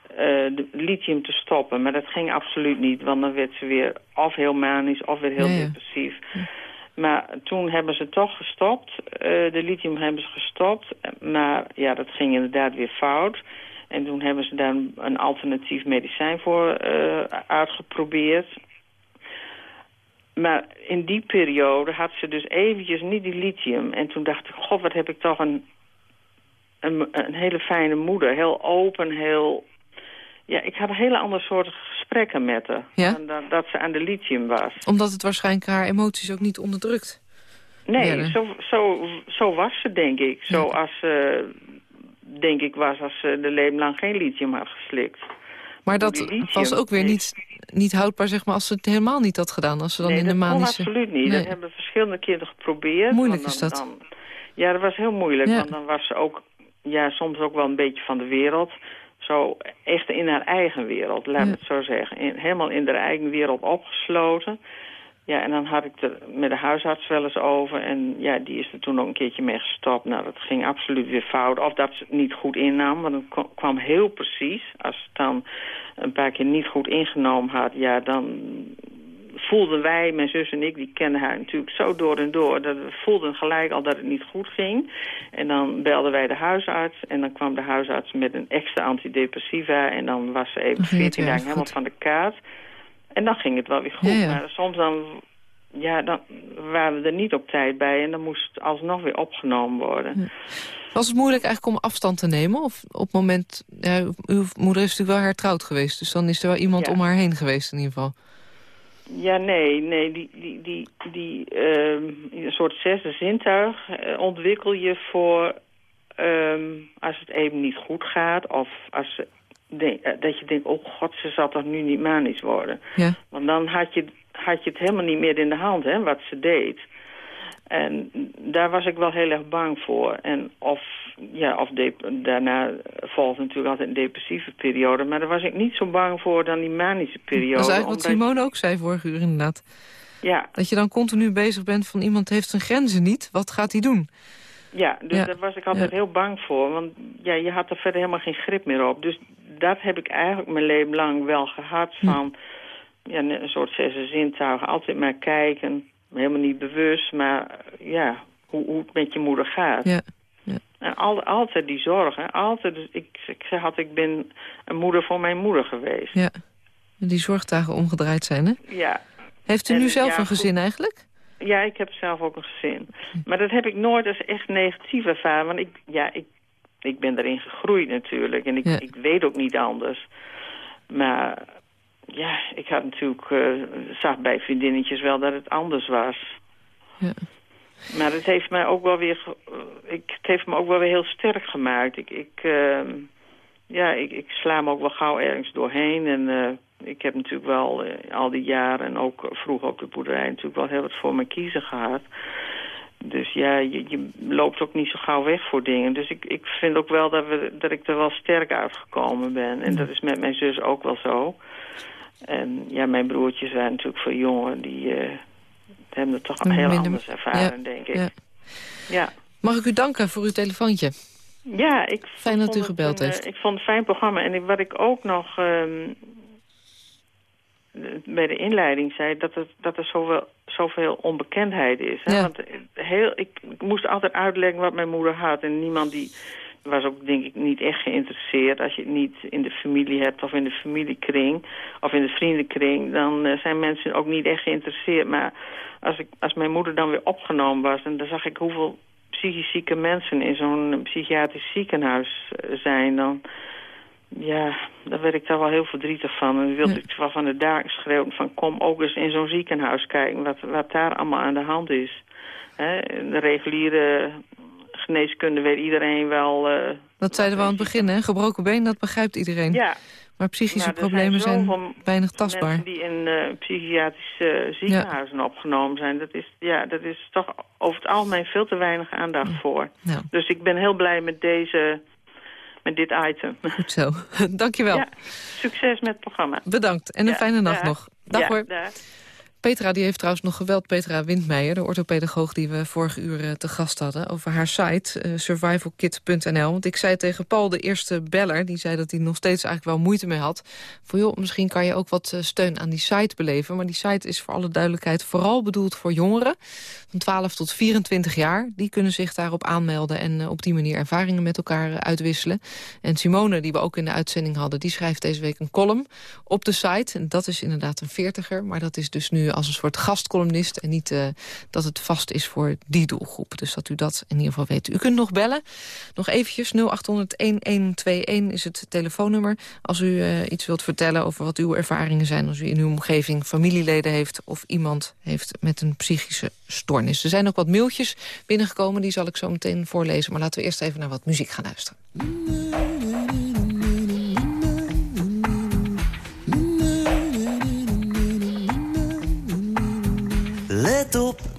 eh, de lithium te stoppen. Maar dat ging absoluut niet. Want dan werd ze weer of heel manisch of weer heel Ja, ja. depressief. Maar toen hebben ze toch gestopt. Eh, de lithium hebben ze gestopt. Maar ja, dat ging inderdaad weer fout. En toen hebben ze daar een, alternatief medicijn voor uitgeprobeerd. Maar in die periode had ze dus eventjes niet die lithium. En toen dacht ik, god, wat heb ik toch een, een, een hele fijne moeder. Heel open, heel... Ja, ik had een hele andere soort gesprekken met haar. Ja? Dan dat, dat ze aan de lithium was. Omdat het waarschijnlijk haar emoties ook niet onderdrukt. Nee, werden. zo, zo, zo was ze, denk ik. Zoals ze, denk ik, was als ze de leven lang geen lithium had geslikt. Maar dat was ook weer niet, niet houdbaar zeg maar, als ze het helemaal niet had gedaan. Als ze dan nee, in de manische... absoluut niet. Nee. Dat hebben we verschillende keren geprobeerd. Moeilijk want is dan- dat. dan- ja, dat was heel moeilijk. Ja. Want dan was ze ook ja, soms ook wel een beetje van de wereld. Zo echt in haar eigen wereld, laat Ja. ik het zo zeggen. In, helemaal in haar eigen wereld opgesloten. Ja, en dan had ik het er met de huisarts wel eens over. En ja, die is er toen ook een keertje mee gestopt. Nou, dat ging absoluut weer fout. Of dat ze het niet goed innam, want het kwa- kwam heel precies. Als het dan een paar keer niet goed ingenomen had, ja, dan voelden wij, mijn zus en ik, die kenden haar natuurlijk zo door en door. Dat we voelden gelijk al dat het niet goed ging. En dan belden wij de huisarts. En dan kwam de huisarts met een extra antidepressiva. En dan was ze even Dan ging het 14 weer dagen helemaal van de kaart. En dan ging het wel weer goed. Ja, ja. Maar soms dan, ja, dan waren we er niet op tijd bij. En dan moest het alsnog weer opgenomen worden. Was het moeilijk eigenlijk om afstand te nemen? Of op het moment... Ja, uw moeder is natuurlijk wel hertrouwd geweest. Dus dan is er wel iemand om haar heen geweest in ieder geval. Ja, nee, nee, die, die, die, die ehm, een soort zesde zintuig eh, ontwikkel je voor ehm, als het even niet goed gaat of als dat je denkt, oh god, ze zal toch nu niet manisch worden. Ja. Want dan had je, had je het helemaal niet meer in de hand, hè, wat ze deed. En daar was ik wel heel erg bang voor. En of, ja, of daarna volgt natuurlijk altijd een depressieve periode. Maar daar was ik niet zo bang voor dan die manische periode. Dat is eigenlijk wat Simone ook zei vorige uur inderdaad. Ja. Dat je dan continu bezig bent van iemand heeft zijn grenzen niet. Wat gaat hij doen? Ja, dus daar was ik altijd heel bang voor. Want ja, je had er verder helemaal geen grip meer op. Dus dat heb ik eigenlijk mijn leven lang wel gehad van... Ja, een soort zesde zintuigen. Altijd maar kijken. Helemaal niet bewust, maar ja, hoe, hoe het met je moeder gaat. Ja. ja. En al, altijd die zorgen. Altijd, dus ik, ik zeg altijd, ik ben een moeder voor mijn moeder geweest. Ja, die zorgdagen omgedraaid zijn, hè? Ja. Heeft u nu zelf een gezin eigenlijk? Ja, ik heb zelf ook een gezin. Maar dat heb ik nooit als echt negatief ervaren. Want ik, ja, ik, ik ben erin gegroeid natuurlijk. En ik, ik weet ook niet anders. Maar ja, ik had natuurlijk, uh, zag bij vriendinnetjes wel dat het anders was. Ja. Maar het heeft mij ook wel weer, uh, ik, het heeft me ook wel weer heel sterk gemaakt. Ik, ik, uh, ja, ik, ik sla me ook wel gauw ergens doorheen. En uh, ik heb natuurlijk wel al die jaren en ook vroeger op de boerderij natuurlijk wel heel wat voor mijn kiezen gehad. Dus ja, je, je, loopt ook niet zo gauw weg voor dingen. Dus ik, ik vind ook wel dat, we, dat ik er wel sterk uitgekomen ben. En dat is met mijn zus ook wel zo. En ja, mijn broertjes zijn natuurlijk voor jongen. Die uh, hebben het toch heel Minder... anders ervaren, denk ik. Ja. ja. Mag ik u danken voor uw telefoontje? Ja, ik Fijn dat u gebeld een, heeft. Ik vond het een fijn programma. En wat ik ook nog um, bij de inleiding zei... dat, het, dat er zoveel, zoveel onbekendheid is. Hè? Want heel, ik, ik moest altijd uitleggen wat mijn moeder had. En niemand die was ook denk ik niet echt geïnteresseerd. Als je het niet in de familie hebt of in de familiekring of in de vriendenkring... dan uh, zijn mensen ook niet echt geïnteresseerd. Maar als, ik, als mijn moeder dan weer opgenomen was... en dan zag ik hoeveel psychisch zieke mensen in zo'n psychiatrisch ziekenhuis uh, zijn... dan ja, daar werd ik daar wel heel verdrietig van. En dan wilde ik wel van de daken schreeuwen van kom ook eens in zo'n ziekenhuis kijken... wat, wat daar allemaal aan de hand is. He, de reguliere geneeskunde weet iedereen wel... Uh, dat zeiden we aan het begin, hè? Gebroken been, dat begrijpt iedereen. Ja. Maar psychische problemen zijn, zijn weinig tastbaar. mensen die in uh, psychiatrische ziekenhuizen opgenomen zijn... Dat is, ja, dat is toch over het algemeen veel te weinig aandacht voor. Ja. Dus ik ben heel blij met deze... Met dit item. Goed zo. Dankjewel. Ja, succes met het programma. Bedankt. En een ja, fijne nacht dag. nog. Dag ja, hoor. Dag. Petra die heeft trouwens nog geweld. Petra Windmeijer, de orthopedagoog die we vorige uur uh, te gast hadden... over haar site, uh, survivalkit.nl. Want ik zei tegen Paul, de eerste beller... die zei dat hij nog steeds eigenlijk wel moeite mee had... voor joh, misschien kan je ook wat uh, steun aan die site beleven. Maar die site is voor alle duidelijkheid vooral bedoeld voor jongeren... van 12 tot 24 jaar. Die kunnen zich daarop aanmelden en op die manier ervaringen met elkaar uitwisselen. En Simone, die we ook in de uitzending hadden... die schrijft deze week een column op de site. En dat is inderdaad een veertiger, maar dat is dus nu als een soort gastcolumnist... en niet uh, dat het vast is voor die doelgroep. Dus dat u dat in ieder geval weet. U kunt nog bellen. Nog eventjes 0800-1121 is het telefoonnummer. Als u uh, iets wilt vertellen over wat uw ervaringen zijn... als u in uw omgeving familieleden heeft... of iemand heeft met een psychische stoornis. Er zijn ook wat mailtjes binnengekomen. Die zal ik zo meteen voorlezen. Maar laten we eerst even naar wat muziek gaan luisteren.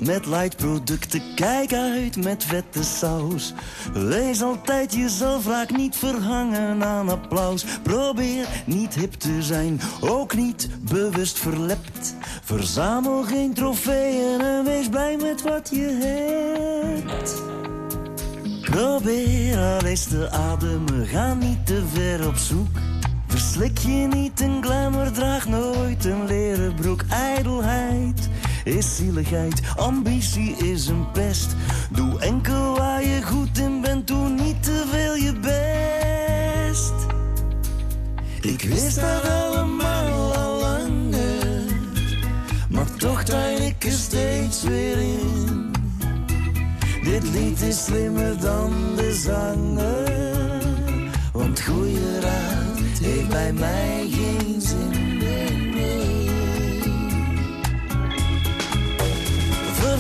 Met light producten, kijk uit met vette saus. Wees altijd jezelf, raak niet verhangen aan applaus. Probeer niet hip te zijn, ook niet bewust verlept. Verzamel geen trofeeën en wees blij met wat je hebt. Probeer al eens te ademen, ga niet te ver op zoek. Verslik je niet een glamour, draag nooit een leren broek. Ijdelheid is zieligheid, ambitie is een pest. Doe enkel waar je goed in bent, doe niet te veel je best. Ik wist dat allemaal al langer, maar toch tuin ik er steeds weer in. Dit lied is slimmer dan de zanger, want goede raad heeft bij mij geen zin. Nee,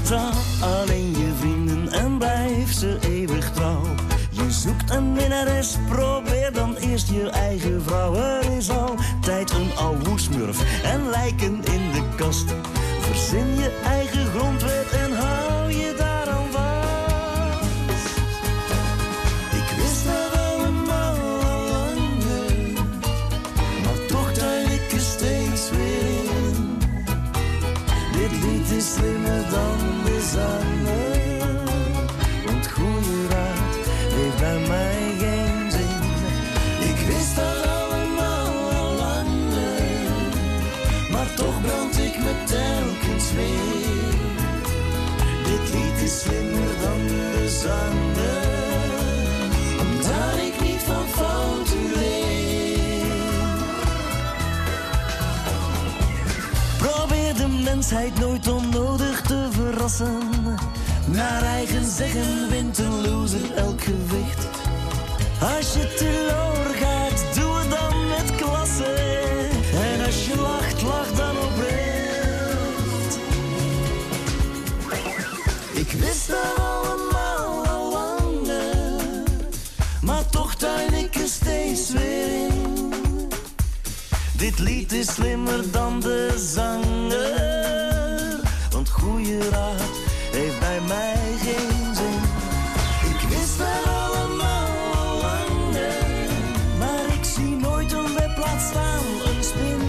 Vertrouw alleen je vrienden en blijf ze eeuwig trouw. Je zoekt een minnares, probeer dan eerst je eigen vrouw. Er is altijd een oude smurf en lijken in de kast. Verzin je eigen grondwet de mensheid nooit onnodig te verrassen. Naar eigen zeggen wint een loser elk gewicht. Als je teloor gaat, doe het dan met klasse. En als je lacht, lach dan oprecht. Ik wist dat allemaal al langer, maar toch tuin ik er steeds weer in. Dit lied is slimmer dan de zanger, heeft bij mij geen zin. Ik wist dat allemaal al langer, maar ik zie nooit een webblad staan, een spin.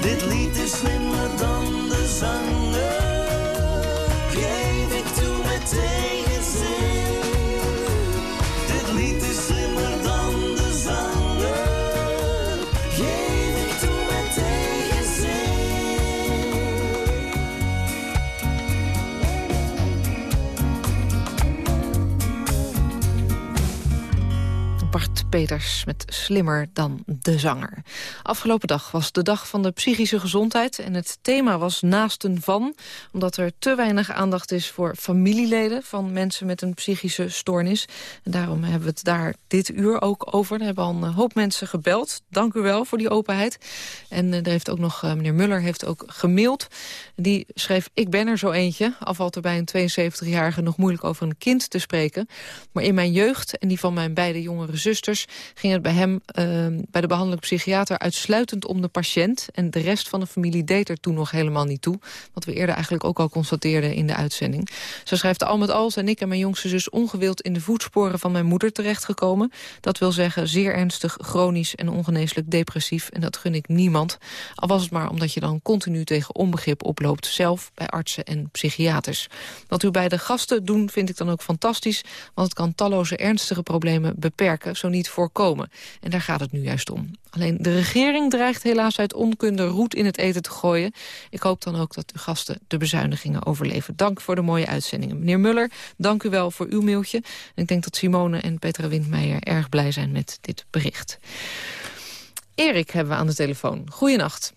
Dit lied is slimmer dan de zanger, Peters met Slimmer dan de zanger. Afgelopen dag was de dag van de psychische gezondheid... en het thema was naasten van... omdat er te weinig aandacht is voor familieleden... van mensen met een psychische stoornis. En daarom hebben we het daar dit uur ook over. Er hebben al een hoop mensen gebeld. Dank u wel voor die openheid. En eh, er heeft ook nog, eh, meneer Muller heeft ook gemaild. Die schreef, ik ben er zo eentje. Al valt er bij een 72-jarige nog moeilijk over een kind te spreken. Maar in mijn jeugd en die van mijn beide jongere zusters... ging het bij hem, eh, bij de behandelend psychiater... uitsluitend om de patiënt. En de rest van de familie deed er toen nog helemaal niet toe. Wat we eerder eigenlijk ook al constateerden in de uitzending. Ze schrijft al met al zijn ik en mijn jongste zus... ongewild in de voetsporen van mijn moeder terechtgekomen. Dat wil zeggen zeer ernstig, chronisch en ongeneeslijk depressief. En dat gun ik niemand. Al was het maar omdat je dan continu tegen onbegrip oploopt. Zelf bij artsen en psychiaters. Wat u bij de gasten doen vind ik dan ook fantastisch. Want het kan talloze ernstige problemen beperken, zo niet voorkomen. En daar gaat het nu juist om. Alleen de regering dreigt helaas uit onkunde roet in het eten te gooien. Ik hoop dan ook dat uw gasten de bezuinigingen overleven. Dank voor de mooie uitzendingen. Meneer Muller, dank u wel voor uw mailtje. En ik denk dat Simone en Petra Windmeijer erg blij zijn met dit bericht. Erik hebben we aan de telefoon. Goeienacht.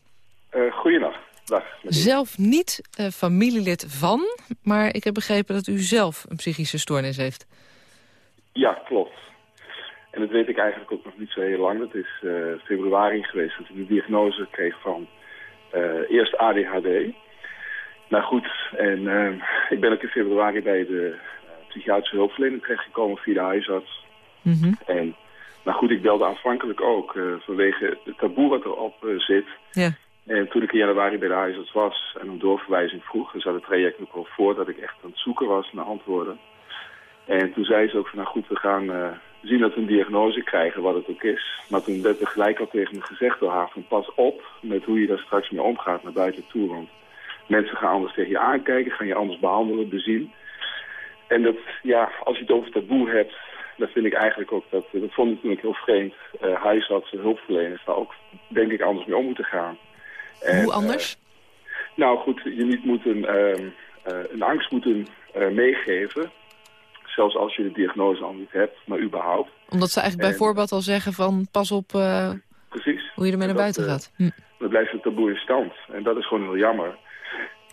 Uh, goeienacht. Dag. Zelf niet uh, familielid van, maar ik heb begrepen dat u zelf een psychische stoornis heeft. Ja, klopt. En dat weet ik eigenlijk ook nog niet zo heel lang. Dat is uh, februari geweest dat ik de diagnose kreeg van uh, eerst ADHD. Nou goed, en uh, ik ben ook in februari bij de psychiatrische hulpverlening terechtgekomen via de huisarts. Mm -hmm. En nou goed, ik belde aanvankelijk ook vanwege het taboe wat erop zit. Ja. En toen ik in januari bij de huisarts was en een doorverwijzing vroeg, zat het traject nog al voor dat ik echt aan het zoeken was naar antwoorden. En toen zei ze ook van, nou goed, we gaan zien dat we een diagnose krijgen, wat het ook is. Maar toen werd er gelijk al tegen me gezegd door haar van, pas op met hoe je daar straks mee omgaat naar buiten toe. Want mensen gaan anders tegen je aankijken, gaan je anders behandelen, bezien. En dat, ja, als je het over taboe hebt, dan vind ik eigenlijk ook dat, dat vond ik toen heel vreemd, uh, huisartsen, hulpverleners daar ook, denk ik, anders mee om moeten gaan. En, Hoe anders? Uh, nou goed, je niet moet een, uh, een angst moeten meegeven. Zelfs als je de diagnose al niet hebt, maar überhaupt. Omdat ze eigenlijk en, bijvoorbeeld al zeggen van pas op uh, precies. hoe je ermee naar dat, buiten gaat. Hm. Dan blijft het taboe in stand. En dat is gewoon heel jammer.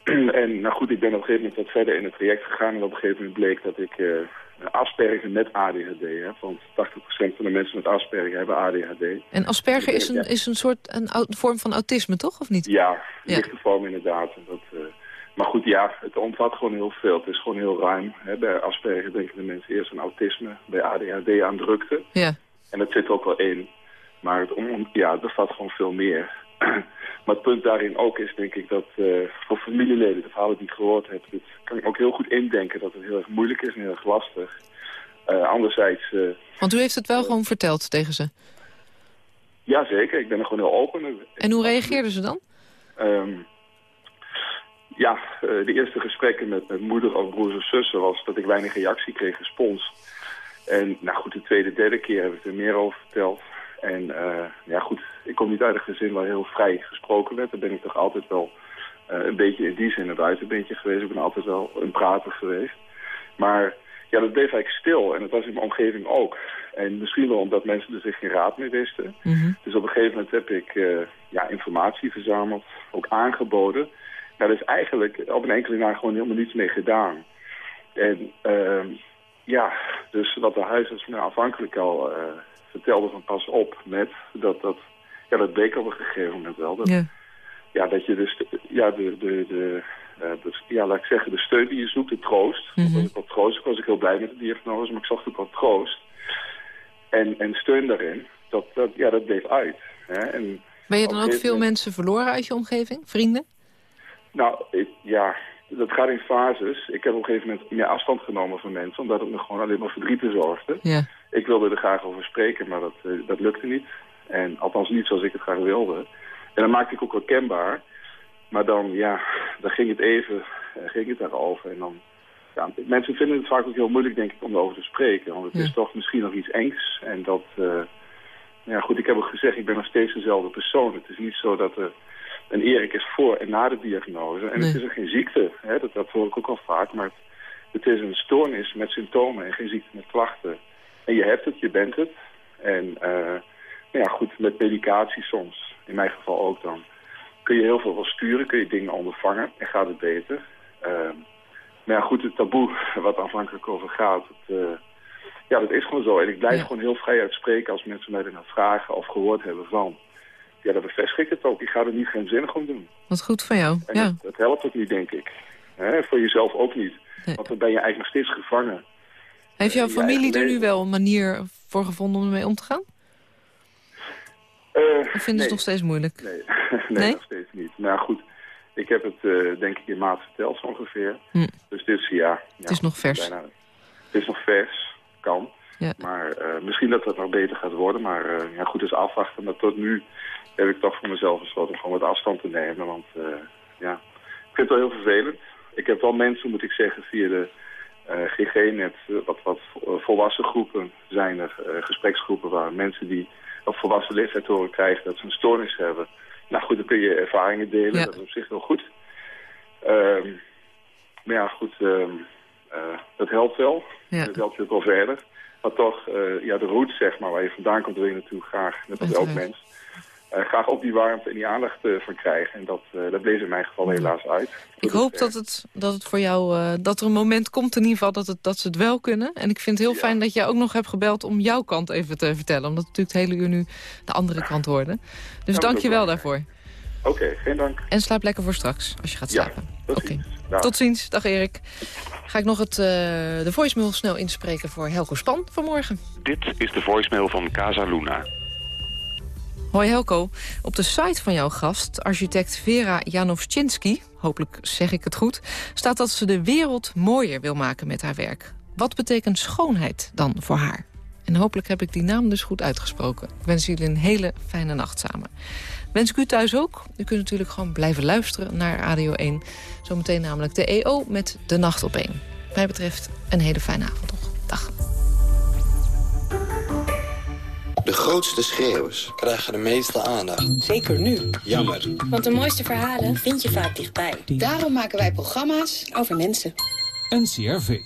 en nou goed, ik ben op een gegeven moment wat verder in het traject gegaan. En op een gegeven moment bleek dat ik uh, Asperger met ADHD heb. Want 80% van de mensen met Asperger hebben ADHD. En Asperger is een, is een soort een, een vorm van autisme, toch? Of niet? Ja, een ja. lichte vorm inderdaad. Dat, maar goed, ja, het omvat gewoon heel veel. Het is gewoon heel ruim. Hè. Bij Asperger denken de mensen eerst aan autisme. Bij ADHD aan drukte. Ja. En dat zit ook wel in. Maar het, om, ja, het bevat gewoon veel meer. maar het punt daarin ook is, denk ik, dat uh, voor familieleden, de verhalen die ik gehoord heb... kan ik ook heel goed indenken dat het heel erg moeilijk is en heel erg lastig. Uh, anderzijds... Uh, Want u heeft het wel gewoon verteld tegen ze? Jazeker, ik ben er gewoon heel open. En hoe reageerden ze dan? Um, ja, uh, de eerste gesprekken met, met moeder of broers of zussen was dat ik weinig reactie kreeg, respons. En nou goed, de tweede, derde keer heb ik er meer over verteld. En ja goed, ik kom niet uit een gezin waar heel vrij gesproken werd. Daar ben ik toch altijd wel een beetje in die zin een buitenbeentje geweest. Ik ben altijd wel een prater geweest. Maar ja, dat bleef eigenlijk stil. En dat was in mijn omgeving ook. En misschien wel omdat mensen er zich geen raad meer wisten. Mhm. Dus op een gegeven moment heb ik uh, ja, informatie verzameld, ook aangeboden. Daar is eigenlijk op een enkele na gewoon helemaal niets mee gedaan. En uh, ja, dus wat de huisarts me afhankelijk al uh, vertelde van pas op met, dat, dat, ja, dat bleek op een gegeven moment wel. Dat, ja. ja, dat je dus, ja, de, de, de, uh, dus, ja, laat ik zeggen, de steun die je zoekt, de troost. Mm -hmm. was ik troost, ik was ik heel blij met de diagnose, maar ik zocht ook wat troost. En, en steun daarin, dat, dat, ja, dat bleef uit. Hè. En ben je dan ook veel mensen verloren uit je omgeving, vrienden? Nou, ik, ja, dat gaat in fases. Ik heb op een gegeven moment meer afstand genomen van mensen, omdat het me gewoon alleen maar verdriet bezorgde. Ja. Ik wilde er graag over spreken, maar dat, uh, dat lukte niet. En althans niet zoals ik het graag wilde. En dan maakte ik ook wel kenbaar. Maar dan, ja, dan ging het even, uh, ging het daarover. En dan, ja, mensen vinden het vaak ook heel moeilijk, denk ik, om erover te spreken. Want het Ja. is toch misschien nog iets engs. En dat, uh, ja goed, ik heb ook gezegd, ik ben nog steeds dezelfde persoon. Het is niet zo dat er een Erik is voor en na de diagnose. En Nee. het is ook geen ziekte, hè? Dat, dat hoor ik ook al vaak. Maar het, het is een stoornis met symptomen en geen ziekte met klachten. En je hebt het, je bent het. En uh, nou ja, goed, met medicatie soms, in mijn geval ook dan, kun je heel veel wel sturen, kun je dingen ondervangen en gaat het beter. Uh, maar ja, goed, het taboe wat aanvankelijk over gaat, het, uh, ja, dat is gewoon zo. En ik blijf Ja. gewoon heel vrij uitspreken als mensen mij ernaar vragen of gehoord hebben van. Ja, dan bevestig ik het ook. Ik ga er niet geheimzinnig om doen. Wat goed van jou. En Ja. dat, dat helpt ook niet, denk ik. Voor jezelf ook niet. Nee. Want dan ben je eigenlijk nog steeds gevangen. Heeft jouw familie er nu wel een manier voor gevonden om ermee om te gaan? Uh, Of vinden ze nee. het nog steeds moeilijk? Nee, nee, Nee? nog steeds niet. Nou goed, ik heb het eh, denk ik in maart verteld zo ongeveer. Hm. Dus dit is, ja... Het is nog vers. Bijna, het is nog vers, kan. Ja. Maar eh, misschien dat het nog beter gaat worden. Maar eh, ja, goed, is afwachten. Maar tot nu heb ik toch voor mezelf besloten om gewoon wat afstand te nemen. Want eh, ja, ik vind het wel heel vervelend. Ik heb wel mensen, moet ik zeggen, via de GG-net, wat, wat volwassen groepen zijn er, gespreksgroepen waar mensen die op volwassen leeftijd horen krijgen dat ze een stoornis hebben. Nou goed, dan kun je ervaringen delen, Ja. dat is op zich wel goed. Ehm, maar ja, goed, ehm, eh, dat helpt wel. Ja. Dat helpt je ook wel verder. Maar toch, eh, ja, de route, zeg maar, waar je vandaan komt, wil je natuurlijk graag, net als elk mens, eh, graag ook die warmte en die aandacht eh, van krijgen. En dat, dat bleef in mijn geval helaas uit. Ik hoop dat het, dat het voor jou, dat er een moment komt in ieder geval dat, het, dat ze het wel kunnen. En ik vind het heel Ja. fijn dat jij ook nog hebt gebeld om jouw kant even te vertellen. Omdat natuurlijk het hele uur nu de andere kant hoorde. Dus dank je wel daarvoor. Oké, geen dank. En slaap lekker voor straks, als je gaat Ja, slapen. tot Oké. ziens. Dag. Tot ziens. Dag Erik. Ga ik nog het, eh, de voicemail snel inspreken voor Helco Span vanmorgen. Dit is de voicemail van Casa Luna. Hoi Helco. Op de site van jouw gast, architect Vera Janovczynski... hopelijk zeg ik het goed... staat dat ze de wereld mooier wil maken met haar werk. Wat betekent schoonheid dan voor haar? En hopelijk heb ik die naam dus goed uitgesproken. Ik wens jullie een hele fijne nacht samen. Wens ik u thuis ook. U kunt natuurlijk gewoon blijven luisteren naar Radio 1. Zometeen namelijk de EO met De Nacht op 1. Wat mij betreft een hele fijne avond nog. Dag. De grootste schreeuwers krijgen de meeste aandacht. Zeker nu. Jammer. Want de mooiste verhalen vind je vaak dichtbij. Daarom maken wij programma's Over mensen. NCRV.